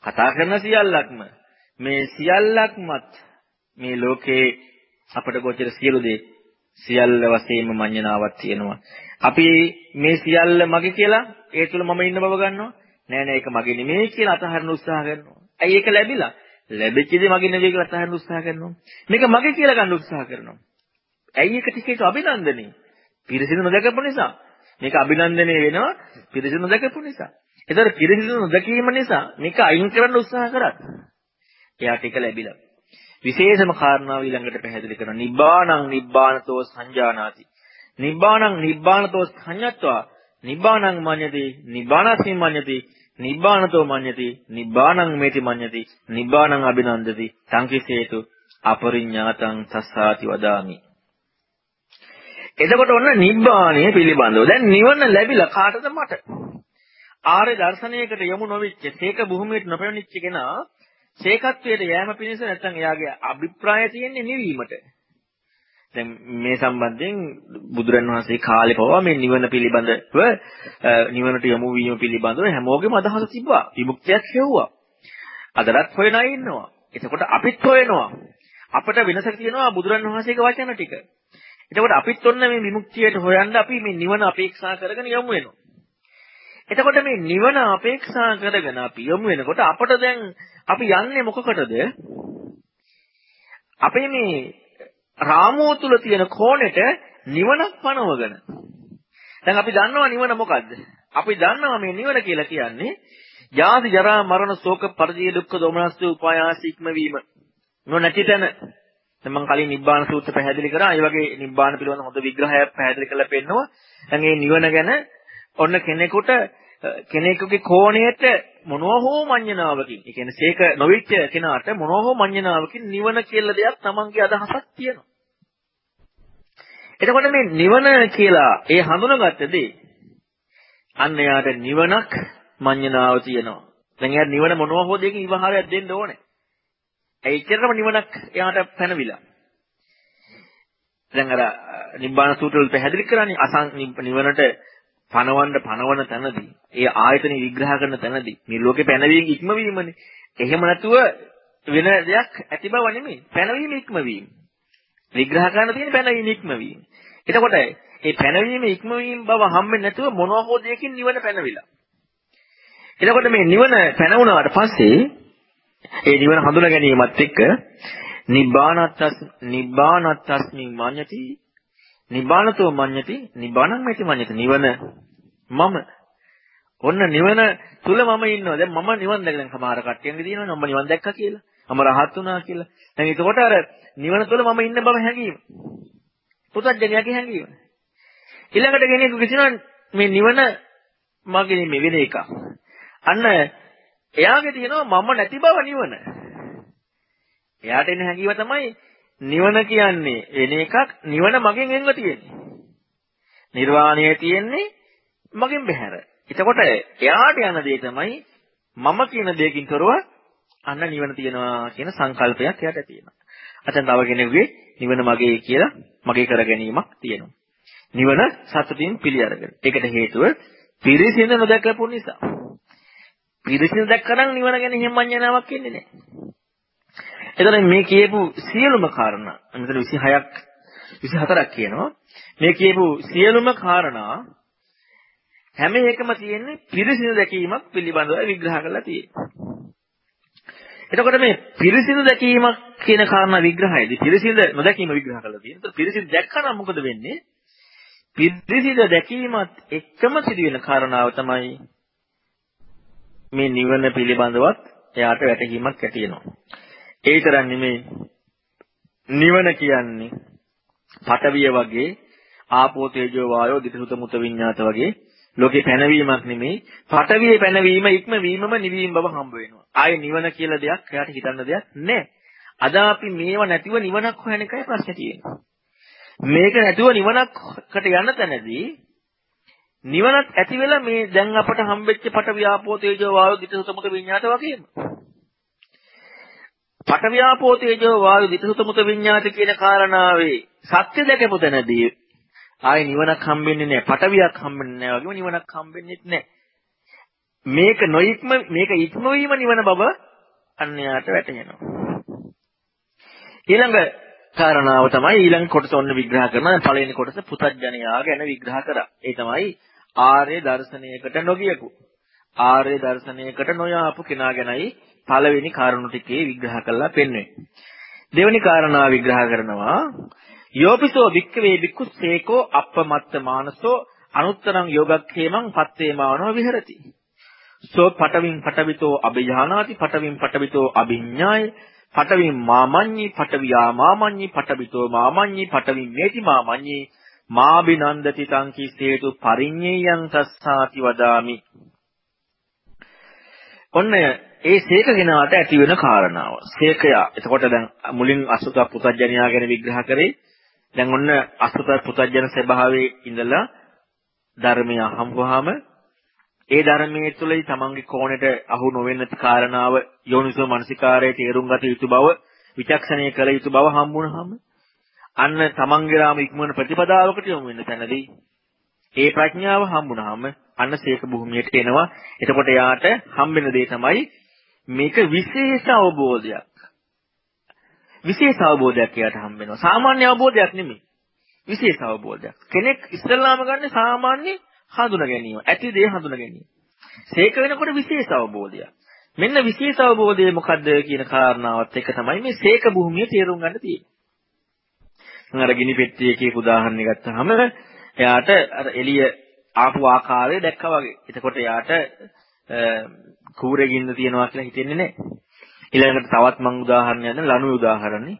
කතා කරන සියල්ලක්ම මේ සියල්ලක්මත් මේ ලෝකේ අපට ගෝචර සියලු දේ සියල්ල වශයෙන්ම මඤ්ඤණාවක් තියෙනවා. අපි මේ සියල්ල මගේ කියලා ඒ තුල මම ඉන්න බව ගන්නවා. නෑ නෑ ඒක මගේ නෙමෙයි කියලා අතහරින්න උත්සාහ කරනවා. ඇයි ඒක ලැබිලා? ලැබෙච්ච දේ මගේ නෙවෙයි කියලා අතහරින්න උත්සාහ කරනවා. මේක මගේ කියලා ගන්න උත්සාහ කරනවා. ඇයි ඒක ටිකේක අභිනන්දනේ? පිරිසිදු නොදකපු නිසා. මේක අභිනන්දනය වෙනවා පිරිසිදු නොදකපු නිසා. ඒතර පිරිසිදු නොදකීම නිසා මේක අයින් කරන්න උත්සාහ කරත් එයාට ඒක ලැබිලා. විශේෂම කාරණාව ඊළඟට පැහැදිලි කරනවා. නිබ්බාණං නිබ්බානතෝ සංජානාති. නිබ්බාණං නිබ්බානතෝ සංඤත්වා නිබ්බාණං මඤ්ඤති නිබ්බානස්මින් මඤ්ඤති නිබ්බානතෝ මඤ්ඤති නිබ්බාණං මේති මඤ්ඤති නිබ්බාණං අභිනන්දති සංකිසේතු අපරිඤ්ඤාතං තස්සාති වදාමි එතකොට ඔන්න නිබ්බාණය පිළිබඳව දැන් නිවන ලැබිලා කාටද මට ආර්ය දර්ශනයකට යොමු නොවිච්ච, සීක භූමියට නොපැමිණිච්ච කෙනා සීකත්වයට යෑම පිණිස නැත්නම් එයාගේ අභිප්‍රාය තියෙන්නේ නිවීමට. දැන් මේ සම්බන්ධයෙන් බුදුරන් වහන්සේ කාලේ පවා මේ නිවන පිළිබඳව නිවනට යොමු වීම පිළිබඳව හැමෝගෙම අදහස තිබ්බා. විමුක්තියක් හෙව්වා. අදටත් හොයන අය ඉන්නවා. එතකොට අපිත් හොයනවා. අපට වෙනසක් තියෙනවා බුදුරන් වහන්සේගේ වචන ටික. එතකොට අපිත් ඔන්න මේ විමුක්තියට හොයන්න අපි මේ නිවන අපේක්ෂා කරගෙන යමු වෙනවා. එතකොට මේ නිවන අපේක්ෂා කරගෙන අපි යමු වෙනකොට අපට දැන් අපි යන්නේ මොකකටද? අපේ මේ රාමුව තුල තියෙන කෝණෙට නිවනක් පනවගෙන. දැන් අපි දන්නවා නිවන මොකද්ද? අපි දන්නවා මේ නිවන කියලා කියන්නේ ජාති ජරා මරණ ශෝක පරිදේ දුක්ඛ දෝමනස්ස උපායාස ඉක්මවීම. නොනැති තැන. දැන් මම කලින් නිබ්බාන සූත්‍ර පැහැදිලි කරා. ඒ වගේ නිබ්බාන පිළිබඳ හොඳ විග්‍රහයක් පැහැදිලි කරලා පෙන්නනවා. දැන් මේ නිවන ගැන ඔන්න කෙනෙකුට කෙනෙකුගේ කෝණයට මොනවා හෝ මඤ්ඤණාවකින්, ඒ කියන්නේ සීක නොවිච්ච කෙනාට මොනවා හෝ මඤ්ඤණාවකින් නිවන කියලා දෙයක් Tamanගේ අදහසක් තියෙනවා. එතකොට මේ නිවන කියලා ඒ හඳුනගත්ත දේ අන්න යාට නිවනක් මඤ්ඤණාව තියෙනවා. දැන් යාට නිවන මොනවා හෝ දෙයකින් විවහාරයක් දෙන්න ඕනේ. ඒ ඉච්චරම නිවනක් එයාට පැනවිලා. දැන් අර නිබ්බාන සූත්‍රවල පැහැදිලි කරන්නේ අසං නිවනට පනවන්න පනවන තැනදී ඒ ආයතන විග්‍රහ කරන තැනදී මේ ලෝකේ පැනවීම ඉක්මවීමනේ. එහෙම නැතුව වෙන දෙයක් ඇති බව නෙමෙයි. පැනවීම ඉක්මවීම. විග්‍රහ කරන්න තියෙන පැනවීම ඉක්මවීම. එතකොට මේ පැනවීම ඉක්මවීම බව හම්බෙන්නේ නැතුව මොනවා හෝ දෙයකින් නිවන පැනවිලා. එතකොට මේ නිවන පැනවුණාට පස්සේ ඒ නිවන හඳුනා ගැනීමත් එක්ක නිබ්බානත්තස් නිබ්බානත්තස්මින් මඤ්ඤති නිබ්බානතෝ මඤ්ඤති නිබ්බානං මෙති මඤ්ඤති. නිවන මම. ඔන්න නිවන තුල මම ඉන්නවා. දැන් මම නිවන් දැකලා දැන් සමහර කට්ටියන්ගේ තියෙනවා මම නිවන් දැක්කා කියලා. මම රහත් වුණා කියලා. දැන් ඒකකොට අර නිවන තුල මම ඉන්න බව හැඟීම. පුතත්ජනයාගේ හැඟීම. ඊළඟට කෙනෙකු කියනවා මේ නිවන මගේ නෙමෙයි වෙන එකක්. අන්න එයාගේ තියෙනවා මම නැති බව නිවන එයාට එන හැඟීම තමයි නිවන කියන්නේ වෙන එකක් නිවන මගෙන් එන්න තියෙන්නේ. නිර්වාණය තියෙන්නේ මගෙන් බැහැර. එතකොට එයාට යන දේ තමයි මම කියන දෙයකින් තොරව අන්න නිවන තියනවා කියන සංකල්පයක් එයාට තියෙනවා. අතෙන් තව කෙනෙකුගේ නිවන මගේ කියලා මගේ කර ගැනීමක් තියෙනවා. නිවන සතුටින් පිළි අරගෙන. ඒකට හේතුව පිරිසිඳ නොදකපු නිසා. පිරිසිඳ දැක්කනම් නිවන ගැන හිම් මඤ්ඤණාවක් එන්නේ නැහැ. එතන මේ කියපු සියලුම කාරණා මෙතන 26ක් 24ක් කියනවා. මේ කියපු සියලුම කාරණා හැම එකම තියෙන්නේ පිරිසිදු දැකීමක් පිළිබඳව විග්‍රහ කරලා තියෙනවා. එතකොට මේ පිරිසිදු දැකීමක් කියන කාරණා විග්‍රහයේදී පිරිසිදු නොදැකීම විග්‍රහ කරලා තියෙනවා. ඒත් පිරිසිදු දැක්කම මොකද වෙන්නේ? පිරිසිදු දැකීමත් එක්කම සිදුවෙන කාරණාව තමයි මේ නිවන පිළිබඳවත් එයාට වැටහීමක් ඇති වෙනවා. ඒ විතරක් නෙමෙයි නිවන කියන්නේ පටවිය වගේ ආපෝ තේජෝ වායෝ දිටසුත මුත විඤ්ඤාත වගේ ලෝකේ පැනවීමක් නෙමෙයි පටවියේ පැනවීම ඉක්මවීමම නිවීම බව හම්බ වෙනවා. ආයේ නිවන කියලා දෙයක් එයාට හිතන්න දෙයක් නැහැ. අද අපි මේව නැතිව නිවනක් හොයන එකයි ප්‍රශ්නේ තියෙන්නේ. මේක නැතුව නිවනක්කට යන තැනදී නිවනක් ඇති වෙලා මේ දැන් අපට හම්බෙච්ච පටවිය ආපෝ තේජෝ වායෝ දිටසුත මුත විඤ්ඤාත වගේම පටවියාපෝ තේජෝ වායු විතසුතමුත විඤ්ඤාත කියන කාරණාවේ සත්‍ය දැකපු තැනදී ආයේ නිවනක් හම්බෙන්නේ නැහැ. පටවියක් හම්බෙන්නේ නැහැ වගේම නිවනක් හම්බෙන්නේ නැහැ. මේක නොයික්ම මේක ඉක්මවීම නිවන බව අන්‍යයට වැටහෙනවා. ඊළඟ කාරණාව තමයි ඊළඟ කොටස ඔන්න විග්‍රහ කරන පළවෙනි කොටස පුතඥයා ගැන විග්‍රහ කරා. ඒ තමයි ආර්ය දර්ශනයකට නොගියපු. ආර්ය දර්ශනයකට නොයාපු කෙනා ගැනයි පළවෙනි කාරණු ටිකේ විග්‍රහ කරලා පෙන්වන්නේ. දෙවෙනි කාරණා විග්‍රහ කරනවා යෝපිසෝ වික්කවේ වික්කු සේකෝ අප්පමත්ත මානසෝ අනුත්තරං යෝගක්ඛේමං පත්තේමානෝ විහෙරති. සෝ පටවින් පටවිතෝ අභිඥානාති පටවින් පටවිතෝ අභිඥාය පටවින් මාමඤ්ඤි පටවියා මාමඤ්ඤි පටවිතෝ මාමඤ්ඤි පටවින් මේති මාමඤ්ඤි මාබිනන්දති තං කිස්සේතු පරිඤ්ඤයං සස්සාති වදාමි. ඔන්න ඒ සීක කෙනාට ඇති වෙන කාරණාව. සීකයා. එතකොට දැන් මුලින් අසුත පුතඥයා ගැන විග්‍රහ කරේ. දැන් ඔන්න අසුත පුතඥ ස්වභාවයේ ඉඳලා ධර්මය අහම්බුවාම ඒ ධර්මයේ තුලයි තමන්ගේ කෝණයට අහු නොවෙන්න කාරණාව යෝනිසෝ මනසිකාරයේ තේරුම් ගත යුතු බව විචක්ෂණය කළ යුතු බව හම්බුනහම අන්න තමන්ගේ රාම ඉක්මන ප්‍රතිපදාවකට යොමු වෙන තැනදී ඒ ප්‍රඥාව හම්බුනහම අන්න සීක භූමියට එනවා. එතකොට යාට හම්බෙන දේ තමයි මේක විශේෂ අවබෝධයක්. විශේෂ අවබෝධයක් යාට හම්බෙනවා. සාමාන්‍ය අවබෝධයක් නෙමෙයි. විශේෂ අවබෝධයක්. කෙනෙක් ඉස්සල්ලාම ගන්න සාමාන්‍ය හඳුනා ගැනීම. ඇති දේ හඳුනා ගැනීම. සීක වෙනකොට විශේෂ අවබෝධයක්. මෙන්න විශේෂ අවබෝධය මොකද්ද කියන කාරණාවත් එක තමයි මේ සීක භූමිය තේරුම් ගන්න තියෙන්නේ. අර ගිනි පෙට්ටියේ කියපු උදාහරණය ගත්තාම එයාට අර එළිය ආපු ආකාරය දැක්කා වගේ. එතකොට එයාට කූරෙගින්න තියනවා කියලා හිතෙන්නේ නැහැ. ඊළඟට තවත් මම උදාහරණයක් දෙන්න ලණුවේ උදාහරණේ.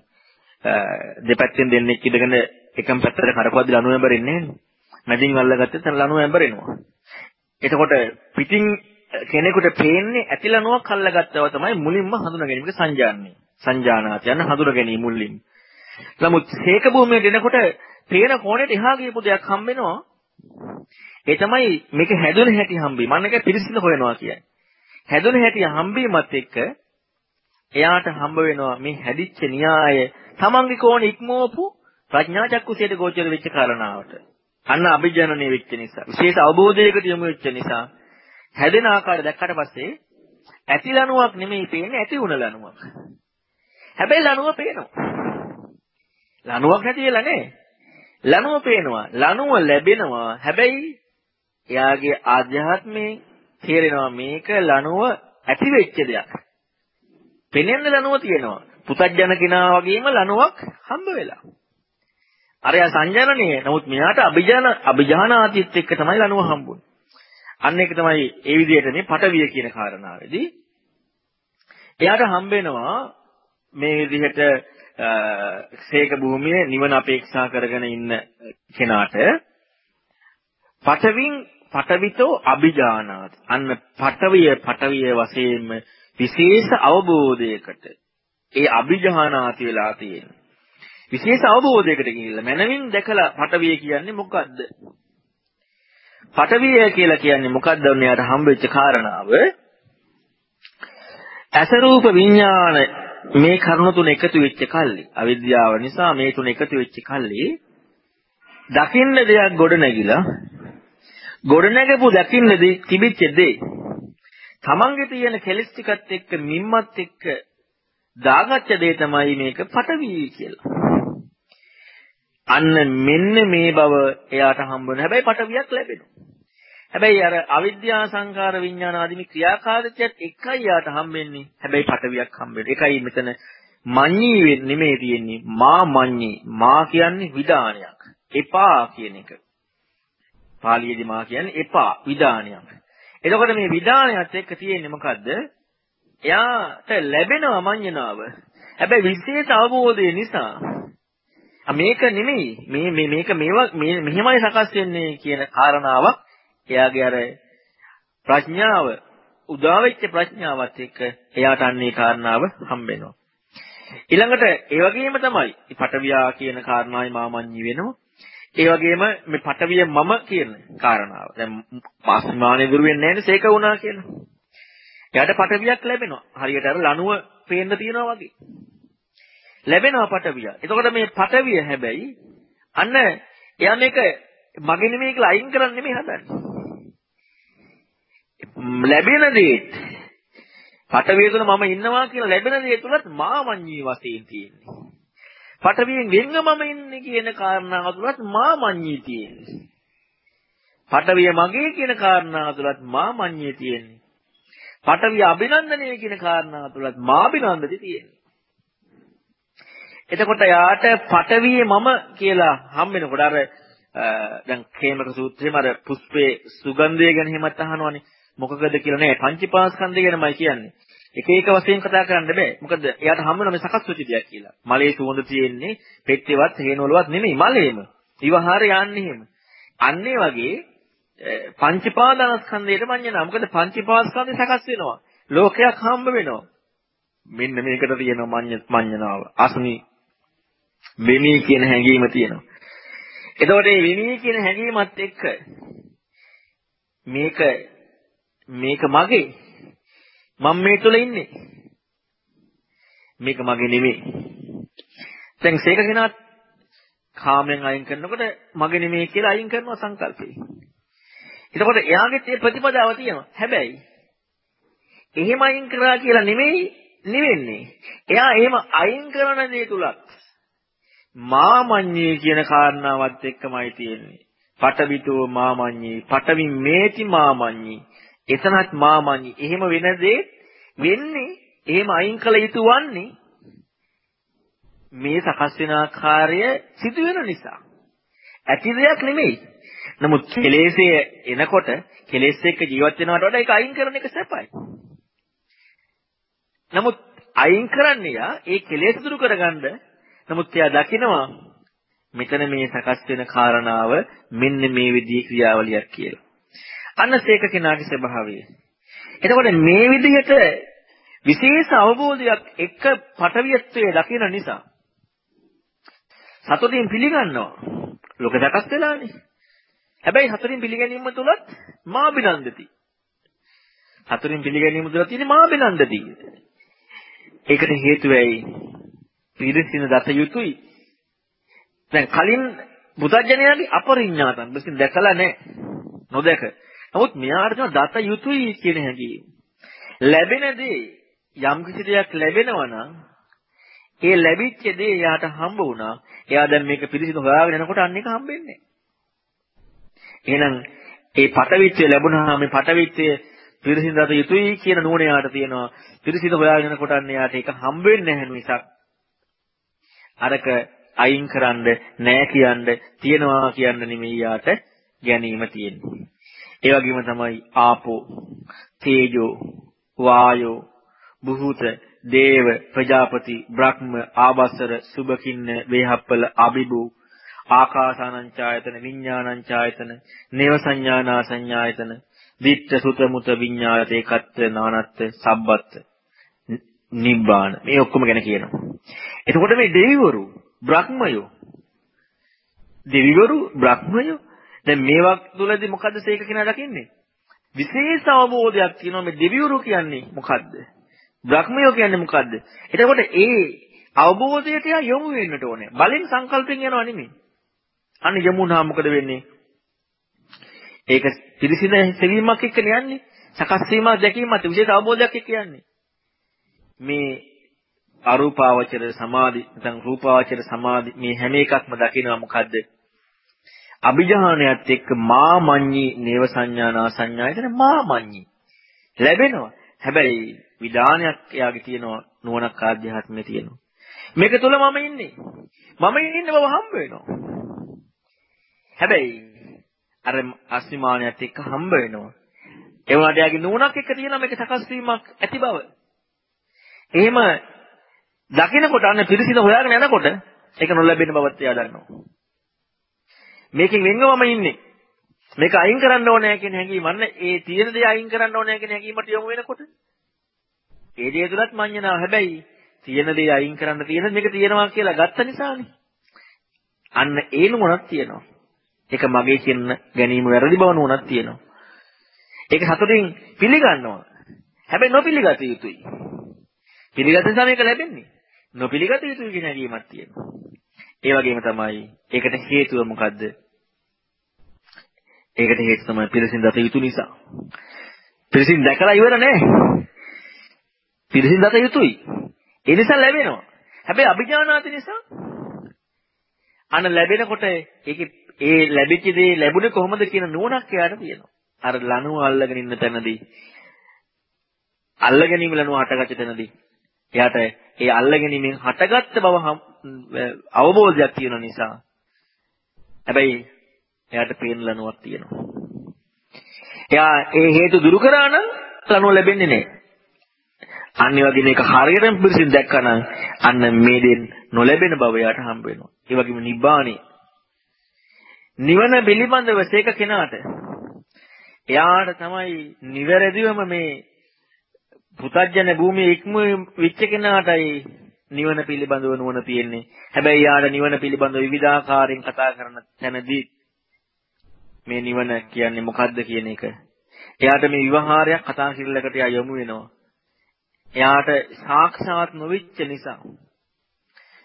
දෙපැත්තෙන් දෙන්නෙක් ඉඳගෙන එකම පැත්තට කරපුවද ලණුව ඇඹරෙන්නේ නැහැ. මැදින් අල්ලගත්තත් ලණුව ඇඹරෙනවා. එතකොට පිටින් කෙනෙකුට පේන්නේ ඇති ලණුවක් අල්ලගත්තව තමයි මුලින්ම හඳුනා ගැනීමක සංජානනය. සංජානාත යන හඳුනා ගැනීම මුලින්. නමුත් හේක භූමියට එනකොට පේන කෝණයට එහා ගියපු දෙයක් හම්බෙනවා. ඒ තමයි මේක හැදුන හැටි හම්බෙයි. මම එක පිරිසිදු හොයනවා කියන්නේ. හැදුන හැටි හම්බීමත් එක්ක එයාට හම්බ වෙනවා මේ හැදිච්ච න්‍යාය තමන්ගේ කෝණ ඉක්මවපු ප්‍රඥා චක්කුසයට ගෝචර වෙච්ච කාරණාවට. අන්න අභිජනනය වෙච්ච නිසා, විශේෂ අවබෝධයකට යොමු වෙච්ච නිසා හැදෙන ආකාරය දැක්කට පස්සේ ඇති ලණුවක් නෙමෙයි පේන්නේ ඇති උණ ලණුවක්. හැබැයි ලණුව පේනවා. ලණුවක් නැති වෙලා නේ. ලණුව පේනවා. ලණුව ලැබෙනවා. හැබැයි එයාගේ ආධ්‍යාත්මේ තේරෙනවා මේක ලණුව ඇති වෙච්ච දෙයක්. පෙනෙන්න ලණුව තියෙනවා. පුතඥන කෙනා වගේම ලණුවක් හම්බ වෙලා. අරයා සංජානනීය. නමුත් මෙයාට අභිජන අභිජානාතිත් එක්ක තමයි ලණුව හම්බුනේ. අන්න ඒක තමයි ඒ විදිහටනේ පටවිය කියන කාරණාවේදී එයාට හම්බ වෙනවා මේ විදිහට ශේක භූමියේ නිවන අපේක්ෂා කරගෙන ඉන්න කෙනාට පටවින් පටවිතෝ අභිජානාති. අන්න පටවිය පටවිය වශයෙන්ම විශේෂ අවබෝධයකට ඒ අභිජානාති වෙලා තියෙනවා. විශේෂ අවබෝධයකට ගිහිල්ලා මනමින් දැකලා පටවිය කියන්නේ මොකද්ද? පටවිය කියලා කියන්නේ මොකද්ද? උන්යාට හම්බෙච්ච කාරණාව. අසරූප විඥාන මේ කරුණු තුන එකතු වෙච්ච කල්ලි අවිද්‍යාව නිසා මේ තුන එකතු වෙච්ච කල්ලි දකින්න දෙයක් ගොඩ නැගිලා ගොඩනැගපු දකින්න තිබිච්ච දේ තමන්ගේ තියෙන කෙලස් ටිකත් එක්ක මිම්මත් එක්ක දාගච්ඡ දේ තමයි මේක පටවි කියලා. අන්න මෙන්න මේ බව එයාට හම්බ වෙන හැබැයි පටවියක් ලැබෙනවා. හැබැයි අර අවිද්‍යා සංකාර විඥාන ආදී ක්‍රියාකාරීත්වයත් එකයි යාට හම්බෙන්නේ. හැබැයි පටවියක් හම්බෙන්නේ. ඒකයි මෙතන මඤ්ඤී නෙමෙයි තියෙන්නේ. මා මඤ්ඤී. මා කියන්නේ විදානයක්. එපා කියන එක. පාලියේදී මා කියන්නේ එපා විදානයක්. එතකොට මේ විදානයත් එක්ක තියෙන්නේ මොකද්ද? එයාට ලැබෙනවා මඤ්ඤණාව. හැබැයි විශේෂ අවබෝධය නිසා මේක නෙමෙයි මේ මේක මේවා මෙහෙමයි සකස් වෙන්නේ කියන කාරණාවක් එයාගේ අර ප්‍රඥාව උදා වෙච්ච ප්‍රඥාවත් එක්ක එයාට අන්නේ කාරණාව හම්බෙනවා. ඊළඟට ඒ වගේම තමයි පටවියා කියන කාරණාවයි මාමඤ්ඤි වෙනවා. ඒ වගේම මේ පටවිය මම කියන කාරණාව. දැන් පාස්මානේ දුර වෙන්නේ නැහැනේ සේක වුණා කියලා. එයාට පටවියක් ලැබෙනවා. හරියට අර ලණුව පේන්න තියනවා වගේ. ලැබෙනවා පටවිය. එතකොට මේ පටවිය හැබැයි අන්න එයා මේක මගේ නෙමෙයි කියලා අයින් කරන්න නෙමෙයි හදන්නේ. ලැබෙන දේත් පටවිය තුන මම ඉන්නවා කියලා ලැබෙන දේ තුලත් මාමඤ්ඤී වශයෙන් තියෙන්නේ. පටවියෙන් වෙන්න මම ඉන්නේ කියන කාරණාව තුලත් මාමඤ්ඤී තියෙන්නේ. පටවිය මගේ කියන කාරණාව තුලත් මාමඤ්ඤී තියෙන්නේ. පටවිය අභිනන්දනය කියන කාරණාව තුලත් මාබිනන්දති තියෙන්නේ. එතකොට යාට පටවියේ මම කියලා හම් වෙනකොට අර දැන් කේමක සූත්‍රයේම අර පුෂ්පේ සුගන්ධය ගැන හිමත් අහනවනේ. මොකකද කියලා නෑ පංචපාස්කන්ධය ගැනමයි කියන්නේ. එක එක වශයෙන් කතා කරන්න බෑ. මොකද එයාට හම්බ වෙන මේ සකස් වෙච්ච දෙයක් කියලා. මලේ සුවඳ තියෙන්නේ පෙට්ටේවත් හේනවලවත් නෙමෙයි මලේම. විවහාර යන්නේ එහෙම. අන්නේ වගේ පංචපාදානස්කන්ධයට මඤ්ඤණා. මොකද පංචපාස්කන්ධය සකස් වෙනවා. ලෝකයක් හම්බ වෙනවා. මෙන්න මේකට තියෙනවා මඤ්ඤ මඤ්ඤණාව. අස්මි වෙමි කියන හැඟීම තියෙනවා. එතකොට මේ වෙමි කියන හැඟීමත් එක්ක මේක මේක මගේ. මම මේ තුල ඉන්නේ. මේක මගේ නෙමෙයි. දැන් සීක කෙනා කාමෙන් අයින් කරනකොට මගේ නෙමෙයි කියලා අයින් කරනවා සංකල්පේ. එතකොට එයාගෙත් ඒ ප්‍රතිපදාව තියෙනවා. හැබැයි එහෙම අයින් කරා කියලා නෙමෙයි නෙවෙන්නේ. එයා එහෙම අයින් කරන දේ තුලත් මාමඤ්ඤේ කියන කාරණාවත් එක්කමයි තියෙන්නේ. පටවිතෝ මාමඤ්ඤේ, පටවි මේති මාමඤ්ඤේ. එතනත් මාමඤ්ඤේ. එහෙම වෙන දේ වෙන්නේ එහෙම අයින් කළ යුතු වන්නේ මේ සකස් වෙන ආකාරය සිදු වෙන නිසා. ඇති දෙයක් නෙමෙයි. නමුත් කෙලෙසේ එනකොට කෙලෙස් එක්ක ජීවත් වෙනවට වඩා ඒක අයින් කරන එක සැපයි. නමුත් අයින් කරන්නේ යා ඒ කෙලෙස් දුරු කරගන්න. නමුත් එයා දකිනවා මෙතන මේ සකස් වෙන කාරණාව මෙන්න මේ විදිහේ ක්‍රියාවලියක් කියලා. අන්න සේක කෙනාගේ ස්වභාවය. එතකොට මේ විදිහට විශේෂ අවබෝධයක් එක පටවියත්වයේ දකින නිසා සතුටින් පිළිගන්නවා. ලෝක සකස් වෙලානේ. හැබැයි හතරින් පිළිගැනීම තුලත් මා බිනන්දති. හතරින් පිළිගැනීම තුල තියෙන මා බිනන්දති. ඒකට හේතුව ඇයි? පිරිසින දත යුතුයි. දැන් කලින් බුද්ධජනයාගේ අපරිඥාතන් බසින් දැකලා නැහැ. නොදැක. නමුත් මෙයාට තියෙන දත යුතුයි කියන හැඟීම. ලැබෙන දේ යම් කිසි දෙයක් ලැබෙනවා නම් ඒ ලැබිච්ච දේ එයාට හම්බ වුණා. එයා දැන් මේක පිළිසිදු හොයාගෙන යනකොට අන්න එක හම්බෙන්නේ එහෙනම් ඒ පටවිත්‍ය ලැබුණාම මේ පටවිත්‍ය පිරිසිදුත යුතුයි කියන නුවණ යාට තියෙනවා. පිරිසිදු හොයාගෙන යනකොට අන්න යාට ඒක හම්බෙන්නේ නැහැ මිසක් අරක අයින් කරන්න නෑ කියන්න තියනවා කියන්න නෙමෙයි යාට ගැනීම තියෙන්නේ. ඒ වගේම තමයි ආපෝ, තේජෝ, වායෝ, බුහූත, දේව, ප්‍රජාපති, බ්‍රහ්ම, ආබස්සර, සුබකින්න, වේහප්පල, අබිබු, ආකාසානංචායතන, විඥානංචායතන, නේව සංඥානා සංඥායතන, දිට්ඨ සුත මුත විඤ්ඤායත ඒකත්ව නානත්ව සබ්බත් නිබ්බාන මේ ඔක්කොම ගැන කියනවා. එතකොට මේ දෙවිවරු බ්‍රහ්මයෝ දෙවිවරු බ්‍රහ්මයෝ දැන් මේවා තුලදී මොකද්ද සේක කෙනා දකින්නේ? විශේෂ අවබෝධයක් තියෙනවා මේ දෙවිවරු කියන්නේ මොකද්ද? බ්‍රහ්මයෝ කියන්නේ මොකද්ද? එතකොට ඒ අවබෝධයට යොමු වෙන්නට ඕනේ. බලෙන් සංකල්පෙන් යනවා නෙමෙයි. අන්න යමුනා මොකද වෙන්නේ? ඒක පිරිසිදු සෙවීමක් එක්ක යන්නේ. සකස් වීමක් දැකීමත් විශේෂ අවබෝධයක් එක්ක යන්නේ. මේ අරූපාවචර සමාධි නැත්නම් රූපාවචර සමාධි මේ හැම එකක්ම දකිනවා මොකද්ද? අභිජහානයත් එක්ක මාමඤ්ඤි නේව සංඥානා සංඥායතන මාමඤ්ඤි ලැබෙනවා. හැබැයි විධානයක් එයාගේ තියෙනවා නුවණක් ආධ්‍යාත්මයේ තියෙනවා. මේක තුල මම ඉන්නේ. මම ඉන්නේ බව හම්බ වෙනවා. හැබැයි අර අස්මිමානයත් එක්ක හම්බ වෙනවා. ඒ වුණාට එයාගේ නුවණක් එක්ක තියෙන මේක සකස් වීමක් ඇති බව. එහෙම දකිනකොට අන්න පිරිසිදු හොයාගෙන යනකොට ඒක නොලැබෙන බවත් එයා දන්නවා. මේකෙන් වෙන්වම ඉන්නේ. මේක අයින් කරන්න ඕනෑ කියන හැඟීම අන්න ඒ තියෙන දේ අයින් කරන්න ඕනෑ කියන හැඟීමට යොමු වෙනකොට ඒ දේ තුලත් මඤ්ඤණාව. හැබැයි තියෙන දේ අයින් කරන්න තියෙන මේක තියෙනවා කියලා ගත්ත නිසානේ. අන්න ඒ නුවණක් තියෙනවා. ඒක මගේ කියන ගැනීම වැරදි බව නුවණක් තියෙනවා. ඒක සතුටින් පිළිගන්නවා. හැබැයි නොපිළිගත යුතුයි. පිළිගත නිසා මේක ලැබෙන්නේ. නොපිළිගත යුතුයි කියන හැඟීමක් තියෙනවා. ඒ වගේම තමයි ඒකට හේතුව මොකද්ද? ඒකට හේතුව තමයි පිරිසින් දත යුතු නිසා. පිරිසින් දැකලා ඉවර නෑ. පිරිසින් දත යුතුයි. ඒ නිසා ලැබෙනවා. හැබැයි අභිඥානාති නිසා අන ලැබෙනකොට ඒකේ ඒ ලැබිච්ච දේ ලැබුණේ කොහොමද කියන නුවණක් එයාට තියෙනවා. අර ලනුව අල්ලගෙන ඉන්න තැනදී අල්ලගැනීම ලනුව හටගත්ත තැනදී එයාට ඒ අල්ලගැනීමෙන් හටගත්ත බව අවබෝධයක් තියෙන නිසා හැබැයි එයාට පේන ලනුවක් තියෙනවා. එයා ඒ හේතු දුරු කරා නම් ලනුව ලැබෙන්නේ නැහැ. අනිත් වගේ මේක හරියටම පිළිසින් දැක්කනම් අන්න මේ දෙන් නොලැබෙන බව එයාට හම්බ වෙනවා. ඒ වගේම නිබ්බාණය නිවන පිළිබඳව සේක කෙනාට එයාට තමයි නිවැරදිවම මේ පුතඥ භූමියේ ඉක්ම විච්ච කෙනාටයි නිවන පිළිබඳව නුවණ තියෙන්නේ. හැබැයි යාට නිවන පිළිබඳව විවිධාකාරයෙන් කතා කරන තැනදී මේ නිවන කියන්නේ මොකද්ද කියන එක එයාට මේ විවහාරයක් කතා කිරලකට යොමු වෙනවා. එයාට සාක්ෂාත් නොවිච්ච නිසා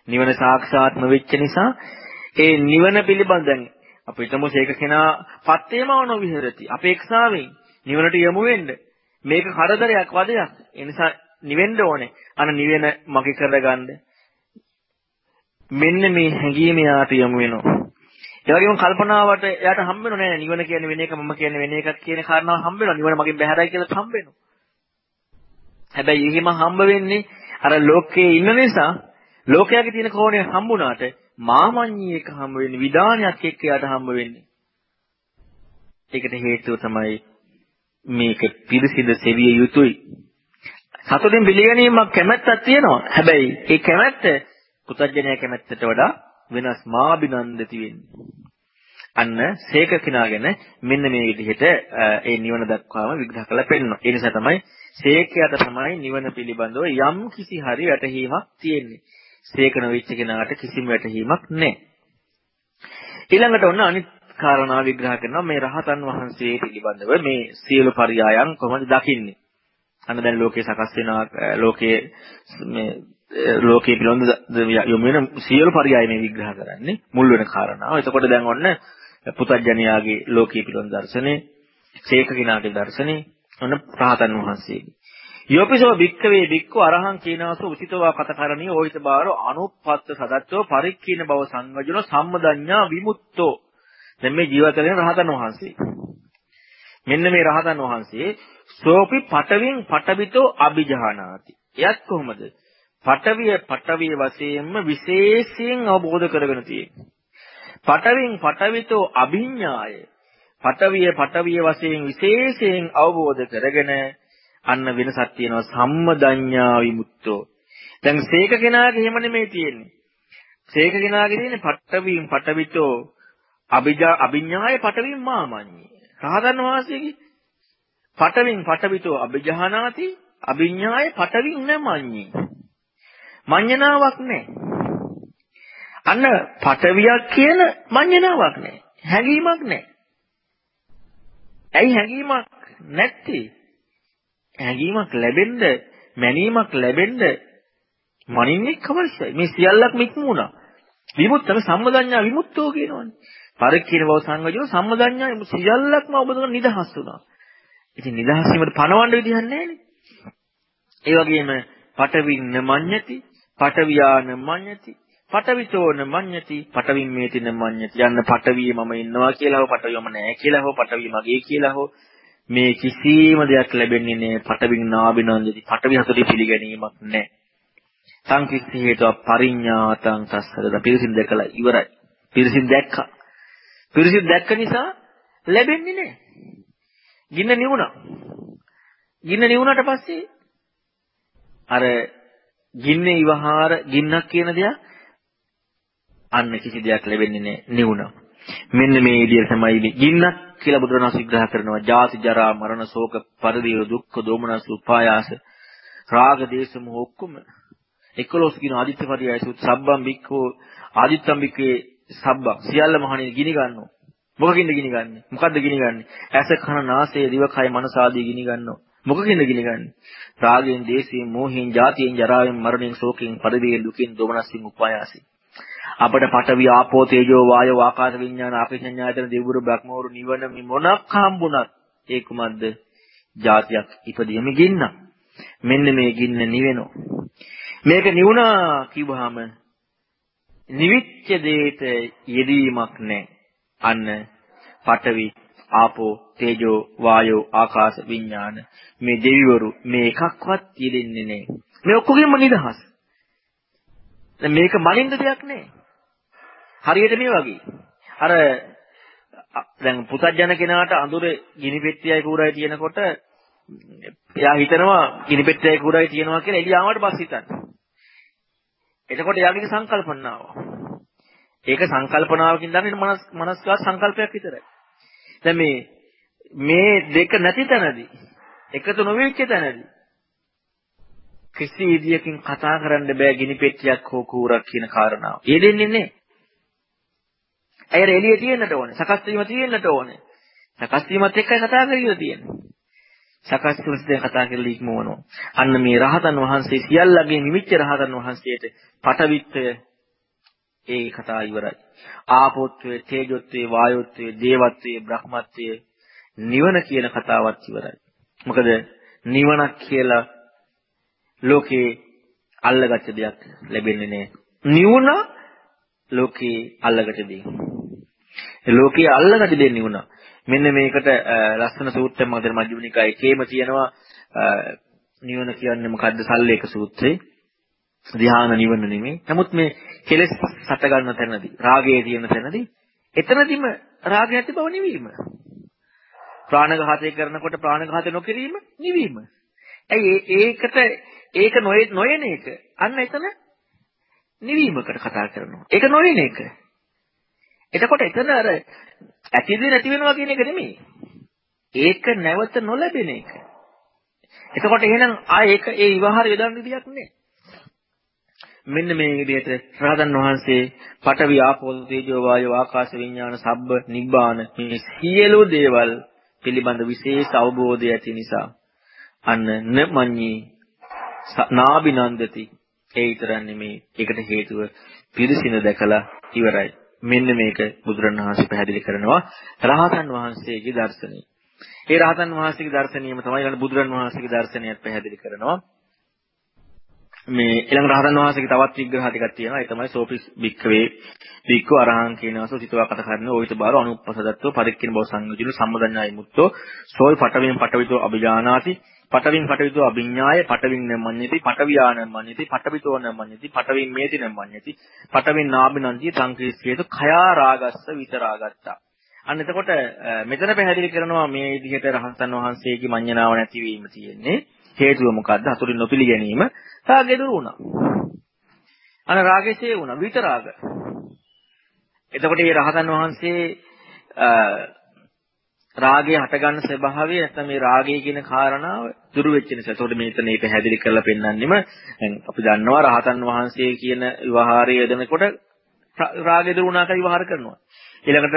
නිවන සාක්ෂාත් නොවිච්ච නිසා ඒ නිවන පිළිබඳව අපිටම ඒක කෙනා පත්තේමව නොවිහෙරති අපේක්ෂාවෙන් නිවනට යමු වෙන්න මේක කරදරයක් වදයක් ඒ නිසා නිවෙන්න ඕනේ. අන නිවෙන මගේ කරගන්න. මෙන්න මේ හැඟීම යාට යමු වෙනවා. ඒ වගේම කල්පනාවට එයාට හම්බ වෙනව නෑ. නිවන කියන්නේ වෙන එක මම කියන්නේ වෙන එකක් කියන කාරණාව හම්බ වෙනවා. නිවන මගෙන් බැහැරයි කියලා හම්බ වෙනවා. හැබැයි එහෙම හම්බ වෙන්නේ අර ලෝකයේ ඉන්න නිසා ලෝකයාගේ තියෙන කෝණය හම්බුණාට මාමඤ්ඤී එක හම්බ වෙන්නේ විදානයක් එක්ක යාට හම්බ වෙන්නේ. ඒකට හේතුව තමයි මේක පිරිසිදු සෙවිය යුතුයි. සතුටින් පිළිගැනීමක් කැමැත්තක් තියෙනවා. හැබැයි ඒ කැමැත්ත පුතඥය කැමැත්තට වඩා වෙනස් මාබිනන්දති වෙන්නේ. අන්න සීක කිනාගෙන මෙන්න මේ විදිහට ඒ නිවන දක්වාම විග්‍රහ කරලා පෙන්නනවා. ඒ නිසා තමයි සීකයට තමයි නිවන පිළිබඳව යම් කිසි හරි වැටහීමක් තියෙන්නේ. සීක නොවිච්ච කෙනාට කිසිම වැටහීමක් නැහැ. ඊළඟට ඔන්න අනිත් කාරණා විග්‍රහ කරනවා මේ රහතන් වහන්සේ පිළිබඳව මේ සියලු පරයයන් කොහොමද දකින්නේ? අන්න දැන් ලෝකේ සකස් වෙන ලෝකයේ මේ ලෝකයේ පිළිබඳ යොමු වෙන සියලු පරයය මේ විග්‍රහ කරන්නේ මුල් වෙන කාරණාව. එතකොට දැන් ඔන්න පුතඥයාගේ ලෝකයේ පිළිබඳ දර්ශනේ, සීක කිනාගේ දර්ශනේ, ඔන්න රහතන් වහන්සේගේ. යෝපිසෝ භික්කවේ භික්ඛු අරහං කීනාසෝ උචිතවා කතකරණී ඕහිත බාරෝ අනුප්පත්ත සදත්තෝ පරික්ඛීන බව සංවජන සම්මදඤ්ඤා විමුක්තෝ දැන් මේ ජීවිත වෙන රහතන් වහන්සේ මෙන්න මේ රහතන් වහන්සේ සෝපි පටවින් පටවිතෝ අභිජහනාති එයත් කොහොමද පටවිය පටවිය වශයෙන්ම විශේෂයෙන් අවබෝධ කරගෙන තියෙන්නේ පටවින් පටවිතෝ අභිඥාය පටවිය පටවිය වශයෙන් විශේෂයෙන් අවබෝධ කරගෙන අන්න වෙනසක් තියෙනවා සම්මදඤ්ඤා විමුක්තෝ. දැන් සීක කෙනාගේ එහෙම නෙමෙයි තියෙන්නේ. සීක කෙනාගේ තියෙන්නේ පට්ටවීම් පටවිතෝ අභිජා අභිඥාය පටවීම් මාමඤ්ඤේ. රහතන් වහන්සේගේ පටවින් පටවිතෝ අභිජහනාති අභිඥාය පටවින් නමඤ්ඤේ. මඤ්ඤණාවක් නැහැ. අන්න පටවියක් කියන මඤ්ඤණාවක් නැහැ. හැඟීමක් නැහැ. ඇයි හැඟීමක් නැත්තේ? හැඟීමක් ලැබෙන්න, මැනීමක් ලැබෙන්න මනින්නේ අවශ්‍යයි. මේ සියල්ලක්ම ඉක්මුණා. විමුක්තම සම්මදඤ්ඤා විමුක්තෝ කියනවනේ. පරික්කින බව සංගජන සම්මදඤ්ඤා සියල්ලක්ම ඔබතුන නිදහස් වුණා. ඉතින් නිදහස් වීමට පණවන්න විදිහක් නැහැනේ. ඒ වගේම පටවින්න මඤ්ඤති, පටවියාන මඤ්ඤති, පටවිතෝන මඤ්ඤති, පටවින් මේතින මඤ්ඤති. යන්න පටවිය මම ඉන්නවා කියලා හෝ පටවියම නැහැ කියලා හෝ පටවිය මගේ කියලා හෝ මේ කිසිම දෙයක් ලැබෙන්නේ නැහැ පටවින් නාබිනන්දති පටවි හතරේ පිළිගැනීමක් නැහැ සංකිට්ඨ හේතුව පරිඥාතං තස්සද පිරිසින් දැකලා ඉවරයි පිරිසින් දැක්කා පිරිසින් දැක්ක නිසා ලැබෙන්නේ නැහැ. ගින්න නිවුණා. ගින්න නිවුණාට පස්සේ අර ගින්නේ ඉවහාර ගින්නක් කියන දෙයක් අන්න කිසි දෙයක් ලැබෙන්නේ නැහැ. නිවුණා. මෙන්න මේ විදිය තමයි ගින්නක් කියලා බුදුරණස් විග්‍රහ කරනවා. ජාති ජරා මරණ ශෝක පරිදේව දුක්ඛ දෝමනස් උපායාස රාග දේශ මොහ ඔක්කොම 11 කියන ආදිත්‍ය පරියාය සුත් සබ්බම් බික්ඛෝ ආදිත්තම් බික්ඛේ සබ්බම් සියල්ල මහණෙනි ගිනි ගන්නවා. මොකකින්ද ගිනි ගන්නෙ? මොකද්ද ගිනි ගන්නෙ? ඇස කන නාසය දිවකය මනස ආදී ගිනි ගන්නවා. මොකකින්ද ගිනි ගන්නෙ? රාගයෙන්, දේශයෙන්, මෝහයෙන්, ජාතියෙන්, ජරාවෙන්, මරණයෙන්, ශෝකයෙන්, පරිදේයෙන්, දුකින්, දෝමනස්සින් උපායාසයෙන් අපට පඨවි ආපෝ තේජෝ වායෝ ආකාශ විඥාන අපිඥායතන දෙවිවරු බ්‍රහ්මවරු නිවන මොනක් හම්බුණත් ඒ කුමද්ද? જાතියක් ඉපදීම ගින්න. මෙන්න මේ ගින්න නිවෙනවා. මේක නිවුණා කිව්වහම නිවිච්ච දෙයට යෙදීමක් නැහැ. අන්න පඨවි ආපෝ තේජෝ වායෝ ආකාශ විඥාන මේ දෙවිවරු මේ එකක්වත් යෙදෙන්නේ නැහැ. මේ ඔක්කොගෙම නිදහස්. දැන් මේක මනින්න දෙයක් නැහැ. හරියට මේ වගේ. අර දැන් පුතත්ජන කෙනාට අඳුරේ ගිනි පෙට්ටියයි කූරයි තියෙනකොට එයා හිතනවා ගිනි පෙට්ටියයි කූරයි තියෙනවා කියලා එළිය ආවට පස්සේ හිතන්නේ. එතකොට එයාගේ සංකල්පනාව. ඒක සංකල්පනාවකින් දන්නේ මනස් මනස්කාර සංකල්පයක් විතරයි. දැන් මේ මේ දෙක නැති තැනදී එකතු නොවෙච්ච තැනදී කිසි විදියකින් කතා කරන්න බෑ ගිනි පෙට්ටියක් හෝ කූරක් කියන කාරණාව. ඒ දෙන්නේ නැහැ. ඇයර එළිය තියෙන්නට ඕනේ. සකස් වීම තියෙන්නට ඕනේ. සකස් වීමත් එක්කයි කතා කරගෙන තියෙන්නේ. සකස් කරන කතා කරලා ඉක්මවනවා. අන්න මේ රහතන් වහන්සේ සියල්ලගේ නිමිච්ච රහතන් වහන්සේට පටවිත්වය ඒ කතාව ඉවරයි. ආපෝත්වයේ, තේජොත්වයේ, වායොත්වයේ, දේවත්වයේ, බ්‍රහ්මත්වයේ නිවන කියන කතාවත් ඉවරයි. මොකද නිවනක් කියලා ලෝකේ අල්ලගත්ත දෙයක් ලැබෙන්නේ නැහැ. නිවුණ ලෝකේ අල්ලගත්ත දෙයක්. ලෝකේ අල්ලගත්ත දෙයක් නිවුණ. මෙන්න මේකට ලස්සන සූත්‍රයක් මම දැන් මජ්ක්‍ධිම නිකායේම තියෙනවා නිවන කියන්නේ මොකද්ද සල්ලේක සූත්‍රේ. ධ්‍යාන නිවන නෙමෙයි. නමුත් මේ කෙලෙස් හට ගන්න තැනදී, රාගයේ තියෙන තැනදී, එතනදිම රාගය ඇති බව නිවීම. ප්‍රාණඝාතය කරනකොට ප්‍රාණඝාතය නොකිරීම නිවීම. ඇයි ඒකට ඒක නොයන එක අන්න එතන නිවීමකට කතා කරනවා. ඒක නොයන එක. එතකොට එතන අර ඇතිද නැති වෙනවා කියන එක නෙමෙයි. ඒක නැවත නොලැබෙන එක. එතකොට එහෙනම් ආ ඒක ඒ විවහාර යොදන්න විදියක් නෑ. මෙන්න මේ විදිහට රහතන් වහන්සේ පඨවි ආපෝ තේජෝ වායෝ ආකාශ විඥාන සබ්බ නිබ්බාන මේ සියලු දේවල් පිළිබඳ විශේෂ අවබෝධය ඇති නිසා අන්න නමඤ්ඤී නාබිනන්දති ඒ විතරක් නෙමේ ඒකට හේතුව පිරිසින දැකලා ඉවරයි මෙන්න මේක බුදුරණවහන්සේ පැහැදිලි කරනවා රහතන් වහන්සේගේ දර්ශනය. ඒ රහතන් වහන්සේගේ දර්ශනියම තමයි ඊළඟ බුදුරණවහන්සේගේ දර්ශනයත් පැහැදිලි කරනවා. මේ ඊළඟ රහතන් වහන්සේගේ තවත් විග්‍රහ ටිකක් තියෙනවා. ඒ තමයි සෝපිස් වික්කවේ වික්ක අරහං කියනවාසෝ සිතවා කත කරන ඕිත බාර අනුප්පසදත්ව පරික්කින බව සංයෝජන සම්මදඤ්ඤායි මුත්තෝ සෝල් පටවෙන් පටවිතෝ අභිජානාති පටවින් පටවිතෝ අභිඥාය පටවින් නමඤ්ඤති පටවියාන මඤ්ඤති පටවිතෝ නමඤ්ඤති පටවින් මේති නමඤ්ඤති පටවින් නාබිනන්ති සංකීර්තියතු khයා රාගස්ස විතරාගත්තා අන්න එතකොට මෙතන පැහැදිලි කරනවා මේ විදිහට රහතන් වහන්සේගේ මඤ්ඤණාව නැතිවීම තියෙන්නේ හේතුව මොකද්ද? හතුරින් නොපිළි ගැනීම. රාගය දුරු වුණා. අන රාගයසේ වුණා විතරාග. එතකොට මේ රහතන් වහන්සේ රාගය හටගන්න ස්වභාවය නැත්නම් මේ රාගය කියන කාරණාව දුරු වෙච්ච නිසා. එතකොට මේක මේ පැහැදිලි කරලා පෙන්වන්නෙම දැන් අපි දන්නවා රහතන් වහන්සේ කියන විවහාරය යදනකොට රාගය දුරු වුණාට විවහාර කරනවා. ඊළඟට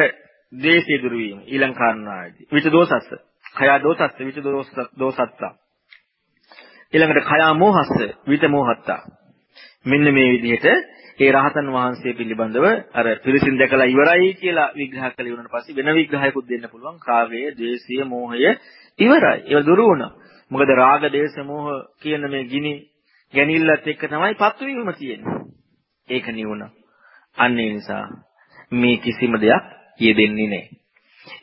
දේශය දුරු වීම ඊළඟ කාරණාවයි. විච දෝසස්ස. khaya දෝසස්ස විච දෝසත්තා. ඊළඟට khaya මොහස්ස විත මොහත්තා. මෙන්න මේ විදිහට ඒ රහතන් වහන්සේ පිළිබඳව අර පිරිසින් දැකලා ඉවරයි කියලා විග්‍රහ කළ ඉවරන පස්සේ වෙන විග්‍රහයකුත් දෙන්න පුළුවන්. කාගය, ද්වේෂය, මෝහය ඉවරයි. ඒක දුරු වුණා. මොකද රාග, දේශ, මෝහ කියන මේ ගිනි ගැනිල්ලත් එක්ක තමයි පත්වීම තියෙන්නේ. ඒක නිවුණා. අන්න ඒ නිසා මේ කිසිම දෙයක් යෙදෙන්නේ නැහැ.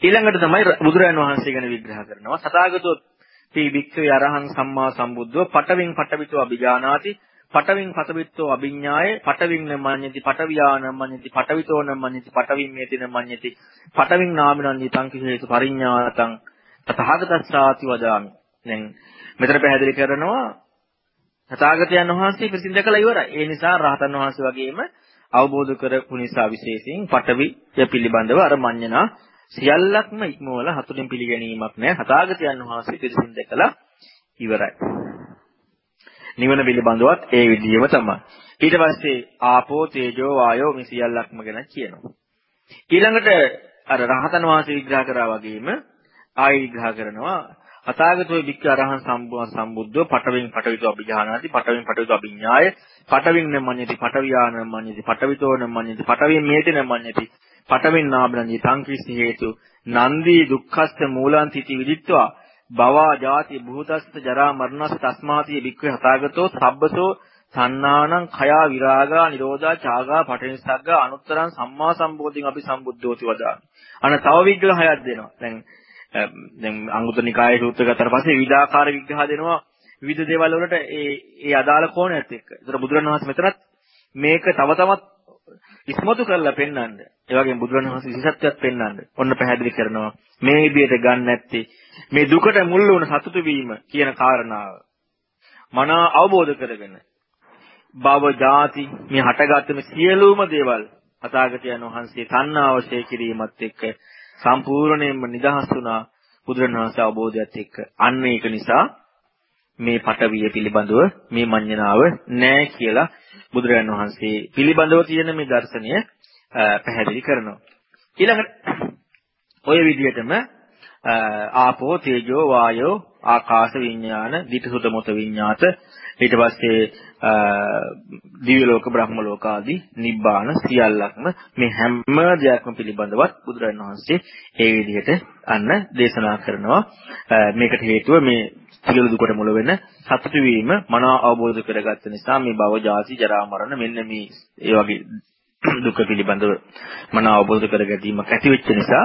ඊළඟට තමයි බුදුරජාණන් වහන්සේ ගැන විග්‍රහ කරනවා. සතාගතෝ තී වික්ඛවේ අරහං සම්මා සම්බුද්ධව පටවින් පටවිතෝ අභිජානාති පටවින් පතවිත්තෝ අභිඥාය පටවින් නමඤ්ඤති පටවියාන මඤ්ඤති පටවිතෝ නමඤ්ඤති පටවින් මේතින මඤ්ඤති පටවින් නාමිනන්ති තං කිසේතු පරිඥාතං තථාගතස්සාති වදාමි දැන් මෙතන පැහැදිලි කරනවා තථාගතයන් වහන්සේ පිළිසින් දැකලා ඉවරයි ඒ නිසා රහතන් වහන්සේ වගේම අවබෝධ කරපු නිසා විශේෂයෙන් පටවිය පිළිබඳව අර මඤ්ඤණා සියල්ලක්ම ඉක්මවල හතුලින් පිළිගැනීමක් නැහැ. හතාගතයන් වහන්සේ පිළිසින් දැකලා ඉවරයි. නිවන පිළිබඳවත් ඒ විදිහම තමයි. ඊට පස්සේ ආපෝ තේජෝ වායෝ මේ සියල්ලක්ම ගැන කියනවා. ඊළඟට අර රහතන් වහන්සේ විග්‍රහ කරා වගේම ආයි විග්‍රහ කරනවා අතාගතෝ වික්ක අරහං සම්බුවන් සම්බුද්ධෝ පටවින් පටවිතෝ අභිජානාති පටවින් පටවිතෝ අභිඥාය පටවින් නමඤ්ඤති පටවියාන නමඤ්ඤති පටවිතෝ නමඤ්ඤති පටවින් මේති නමඤ්ඤති පටවින් නාබනන්දි සංකීර්ති හේතු නන්දී දුක්ඛස්ස මූලාන්තිති විදිත්වා භවා ජාති භූතස්ස ජරා මරණස්ස තස්මාති වික්ඛේ හතාගතෝ සබ්බසෝ සන්නානං khයා විරාගා නිරෝධා චාගා පටිනිස්සග්ගා අනුත්තරං සම්මා සම්බෝධින් අපි සම්බුද්ධෝති වදාමි. අන තව විග්‍රහයක් දෙනවා. දැන් දැන් අංගුත්තර නිකායේ සූත්‍ර ගත්තට පස්සේ විවිධාකාර විග්‍රහ දෙනවා විවිධ දේවල් වලට ඒ ඒ අදාළ කෝණයත් එක්ක. ඒතර බුදුරණවහන්සේ මෙතනත් මේක තව තවත් ඉස්මතු කරලා පෙන්වන්න. ඒ වගේම බුදුරණවහන්සේ විශේෂත්වයක් පෙන්වන්න. ඔන්න පැහැදිලි කරනවා. මේ විදිහට ගන්න නැත්තේ මේ දුකට මුල් වුණ සතුටු වීම කියන කාරණාව. මනා අවබෝධ කරගෙන භව ಜಾති මේ හටගත්තු මේ සියලුම දේවල් අතාගතයන් වහන්සේ තණ්හාවශේ කිරීමත් එක්ක සම්පූර්ණයෙන්ම නිදහස් වුණා බුදුරණවහන්සේ අවබෝධයත් එක්ක. අන්න ඒක නිසා මේ පටවිය පිළිබඳව මේ මඤ්ඤණාව නැහැ කියලා බුදුරජාණන් වහන්සේ පිළිබඳව තියෙන මේ දර්ශනය පැහැදිලි කරනවා. ඊළඟට ඔය විදිහටම ආපෝ තේජෝ වායෝ ආකාශ විඥාන, ditthසුත මොත විඥාත, ඊට පස්සේ දිව්‍ය ලෝක, බ්‍රහ්ම ලෝක ආදී නිබ්බාන සියල්ලක්ම මේ හැම දෙයක්ම පිළිබඳවත් බුදුරජාණන් වහන්සේ ඒ විදිහට අන්න දේශනා කරනවා. මේකට හේතුව මේ සියලු දුකට මුල වෙන සතුටු වීම මනා අවබෝධ කරගත්ත නිසා මේ භව ජාති ජරා මරණ මෙන්න මේ ඒ වගේ දුක පිළිබඳව මන අවබෝධ කරගැනීමක් ඇති වෙච්ච නිසා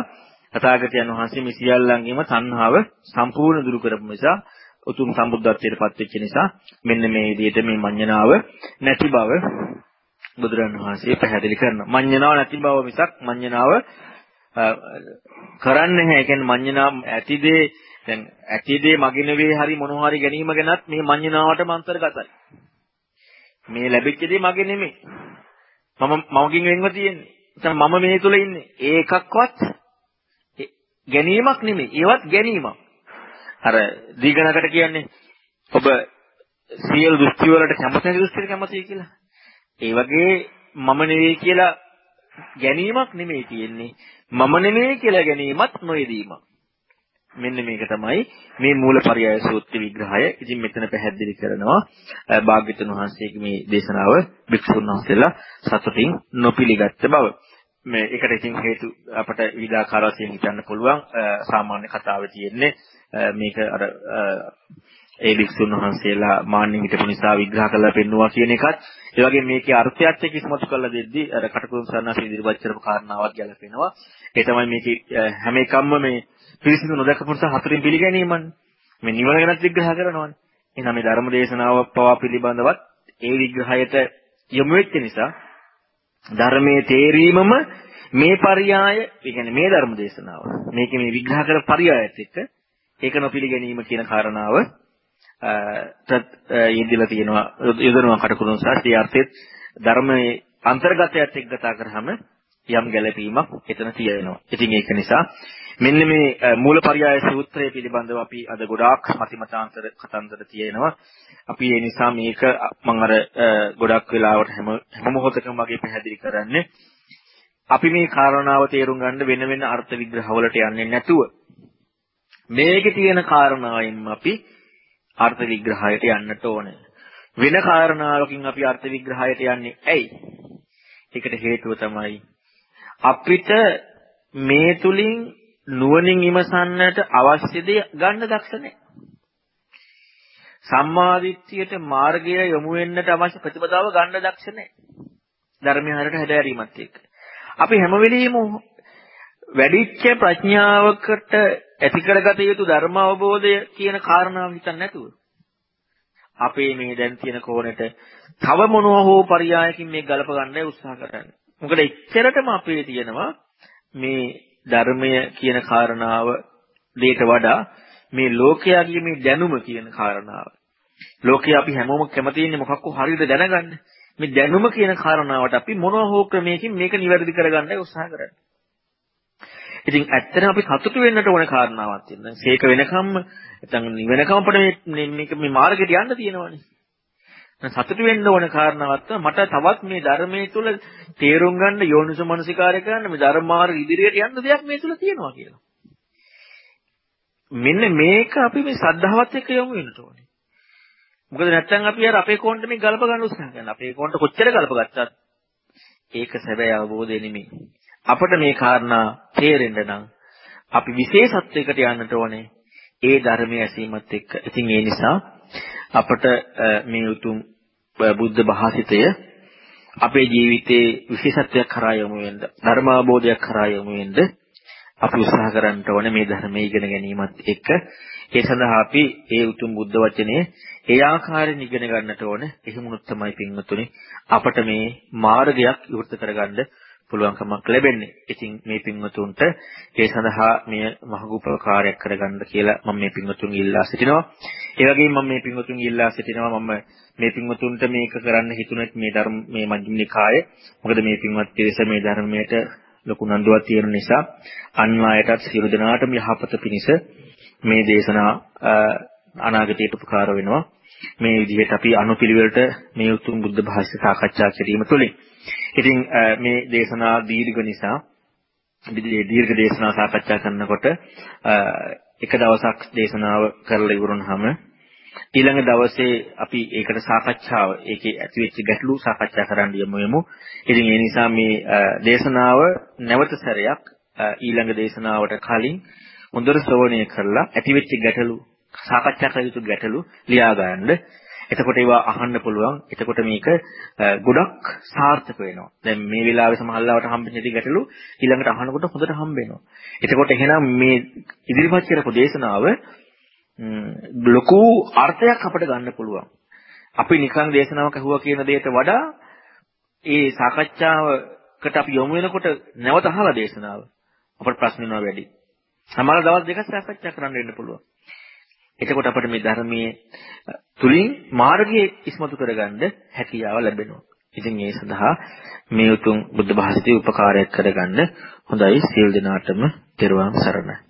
තථාගතයන් වහන්සේ මේ සියල්ලංගෙම තණ්හාව සම්පූර්ණ දුරු කරපු නිසා උතුම් සම්බුද්ධත්වයට පත් වෙච්ච නිසා මෙන්න මේ විදිහට මේ මඤ්ඤණාව නැති බව බුදුරන් වහන්සේ පැහැදිලි කරනවා. මඤ්ඤණාව නැති බව මිසක් මඤ්ඤණාව කරන්නේ නැහැ. ඒ කියන්නේ මඤ්ඤණාව ඇතිදේ දැන් ඇතිදේ මගේ නෙවෙයි හරි මොනවා හරි ගැනීම ගැනත් මේ මඤ්ඤණාවටම අන්තර්ගතයි. මේ ලැබිච්ච දේ මගේ නෙමෙයි. මම මමකින් වෙන්ව තියෙන්නේ. දැන් මම මේ තුල ඉන්නේ. ඒ එකක්වත් ගැනීමක් නෙමෙයි. ඒවත් ගැනීමක්. අර දීගණකට කියන්නේ ඔබ සියලු දෘෂ්ටි වලට කැමති දෘෂ්ටියට කැමතියි කියලා. ඒ වගේ මම නෙවෙයි කියලා ගැනීමක් නෙමෙයි තියෙන්නේ. මම නෙමෙයි කියලා ගැනීමත් නොයදීමක්. මෙන්න මේක තමයි මේ මූලපරයය සූත්‍ර විග්‍රහය. ඉතින් මෙතන පැහැදිලි කරනවා භාග්‍යතුන් වහන්සේගේ මේ දේශනාව භික්ෂුන් වහන්සේලා සතුටින් නොපිළිගත්ත බව. මේ ඒකට ඉතින් හේතු අපට විවිධාකාර වශයෙන් හිතන්න පුළුවන්. සාමාන්‍ය කතාවේ තියෙන්නේ මේක අර ඒ භික්ෂුන් වහන්සේලා මාන්නෙන් හිටපු නිසා විග්‍රහ කරලා පෙන්නවා කියන එකත් ඒ වගේම මේකේ අර්ථයත් එක්ක ඉස්මතු කරලා දෙද්දී අර කටුකුරුම් සන්නාසී ඉදිරිපත් කරපු කාරණාවක් ගැලපෙනවා. ඒ තමයි මේකේ හැම එකක්ම මේ පිරිසිදු නොදකපු නිසා හතරින් පිළිගැනීමන්නේ. මේ නිවන ගැනත් විග්‍රහ කරනවානේ. එහෙනම් මේ ධර්ම දේශනාව පවා පිළිබඳවත් ඒ විග්‍රහයට යොමු වෙච්ච නිසා ධර්මයේ තේරීමම මේ පරියාය, ඒ කියන්නේ මේ ධර්ම දේශනාව. මේකේ මේ විග්‍රහ කර පරියායත් එක්ක ඒක නොපිළිගැනීම කියන කාරණාව යෙදিলা තියෙනවා යොදනවා කටකුරුන් සහ ඒ අර්ථෙත් ධර්මයේ අන්තර්ගතයත් එක්ක කතා කරාම යම් ගැළපීමක් එතන තියෙනවා. ඉතින් ඒක නිසා මෙන්න මේ මූලපරයය සූත්‍රය පිළිබඳව අපි අද ගොඩාක් මතිමතාන්තර කතන්දර තියෙනවා. අපි ඒ නිසා මේක මම අර ගොඩක් වෙලාවට හැම හැම මොහොතකම වගේ පැහැදිලි කරන්නේ අපි මේ කාරණාව තේරුම් ගන්න වෙන වෙන අර්ථ විග්‍රහවලට යන්නේ නැතුව මේකේ තියෙන කාරණාවෙන් අපි අර්ථ විග්‍රහයට යන්නට ඕනේ. වෙන කාරණාවකින් අපි අර්ථ විග්‍රහයට යන්නේ ඇයි? ඒකට හේතුව තමයි අපිට මේ තුලින් නුවණින් විමසන්නට අවශ්‍ය දේ ගන්න දක්ෂ නැහැ. සම්මාදිට්ඨියට මාර්ගය යොමු වෙන්නට අවශ්‍ය ප්‍රතිපදාව ගන්න දක්ෂ නැහැ. ධර්මය හරට හැදෑරීමත් එක්ක. අපි හැම වෙලෙම වැඩිච්ච ප්‍රඥාවකට ඇති කරගත යුතු ධර්ම අවබෝධය කියන කාරණාව හිතන්නේ නැතුව අපේ මේ දැන් තියෙන කෝණයට තව මොනවා හෝ පරයයකින් මේ ගලප ගන්න උත්සාහ කරන්නේ. මොකද එච්චරටම අපේ තියෙනවා මේ ධර්මය කියන කාරණාව දෙයට වඩා මේ ලෝකයාගේ මේ දැනුම කියන කාරණාව. ලෝකේ අපි හැමෝම කැමති ඉන්නේ මොකක්ද හරියට දැනගන්න. මේ දැනුම කියන කාරණාවට අපි මොනවා හෝ ක්‍රමයකින් මේක නිවැරදි කරගන්නයි උත්සාහ කරන්නේ. ඉතින් ඇත්තටම අපි සතුටු වෙන්නට ඕන කාරණාවක් තියෙනවා. ඒක වෙනකම්ම නැත්නම් නිවෙනකම් අපිට මේක මේ මාර්ගයට යන්න තියෙනවනේ. සතුටු වෙන්න ඕන කාරණාවක් මට තවත් මේ ධර්මයේ තුල තේරුම් ගන්න යෝනිසෝ මනසිකාරය කරන්න මේ ධර්ම මාර්ග ඉදිරියට යන්න දෙයක් මේ තුල තියෙනවා කියලා. මෙන්න මේක අපි මේ සද්ධාවත් එක්ක යොමු වෙන්න ඕනේ. මොකද නැත්තම් අපි අර අපේ කෝණයට මේ ගලප ගන්න උත්සාහ කරනවා. අපේ කෝණයට කොච්චර ගලප ගත්තත් ඒක සැබෑ අවබෝධය නෙමෙයි. අපිට මේ කාරණා තේරෙන්න නම් අපි විශේෂත්වයකට යන්නට ඕනේ. ඒ ධර්මයේ ඇසීමත් එක්ක. ඉතින් ඒ නිසා අපට මේ උතුම් බුද්ධ භාසිතය අපේ ජීවිතයේ විශේෂත්වයක් කරා යමු වෙන්න ධර්මාබෝධයක් කරා යමු වෙන්න අපි උත්සාහ කරන්න ඕනේ මේ ධර්මයේ ඉගෙන ගැනීමත් එක්ක ඒ සඳහා අපි ඒ උතුම් බුද්ධ වචනේ ඒ ආකාරයෙන් ඉගෙන ගන්නට ඕනේ එහෙමුණොත් තමයි පින්වතුනි අපට මේ මාර්ගයක් විවෘත කරගන්න පුළුවන්කමක් ලැබෙන්නේ. ඉතින් මේ පින්වතුන්ට ඒ සඳහා මේ මහගුපකාරයක් කරගන්න කියලා මම මේ පින්වතුන් ඉල්ලා සිටිනවා. ඒ වගේම මම මේ පින්වතුන් ඉල්ලා සිටිනවා මම මේ පින්වතුන්ට මේක කරන්න හිතුනෙත් මේ ධර්ම මේ මජ්ක්‍ධිම නිකාය. මොකද මේ පින්වත් පිරිස මේ ධර්මයට ලොකු නන්දුවක් තියෙන නිසා අන්වායටත් සියලු දෙනාටම යහපත පිණිස මේ දේශනා අනාගතයට උපකාර වෙනවා. මේ විදිහට අපි අනුපිළිවෙලට මේ උතුම් බුද්ධ භාෂිත සාකච්ඡා කිරීම තුළින් ඉතින් මේ දේශනා දීර්ඝ නිසා දීර්ඝ දේශනා සාකච්ඡා කරනකොට එක දවසක් දේශනාව කරලා ඉවරුනහම ඊළඟ දවසේ අපි ඒකට සාකච්ඡාව ඒකේ ඇතිවෙච්ච ගැටලු සාකච්ඡා කරන්න යමු යමු. ඉතින් ඒ නිසා මේ දේශනාව නැවත සැරයක් ඊළඟ දේශනාවට කලින් හොඳට ශ්‍රවණය කරලා ඇතිවෙච්ච ගැටලු සාකච්ඡා කළ යුතු ගැටලු ලියා ගන්න. එතකොට ඒවා අහන්න පුළුවන්. එතකොට මේක ගොඩක් සාර්ථක වෙනවා. දැන් මේ වෙලාවේ සමහරවිට හම්බෙන්නේ ගැටලු ඊළඟට අහනකොට හොඳට හම්බෙනවා. එතකොට එහෙනම් මේ ඉදිරිපත් කරපු දේශනාව ලොකු අර්ථයක් අපිට ගන්න පුළුවන්. අපි නිකන් දේශනාවක් අහුවා කියන දෙයට වඩා ඒ සාකච්ඡාවකට අපි යොමු වෙනකොට නැවත අහලා දේශනාව අපට ප්‍රශ්න වෙනවා වැඩි. සමහර දවස් දෙකක් සාකච්ඡා කරන්න වෙන්න පුළුවන්. එතකොට අපිට මේ ධර්මයේ තුලින් මාර්ගයේ ඉස්මතු කරගන්න හැකියාව ලැබෙනවා. ඉතින් ඒ සඳහා මේ උතුම් බුද්ධ භාෂිතේ උපකාරයක් කරගන්න හොඳයි සියලු දෙනාටම තෙරුවන් සරණයි.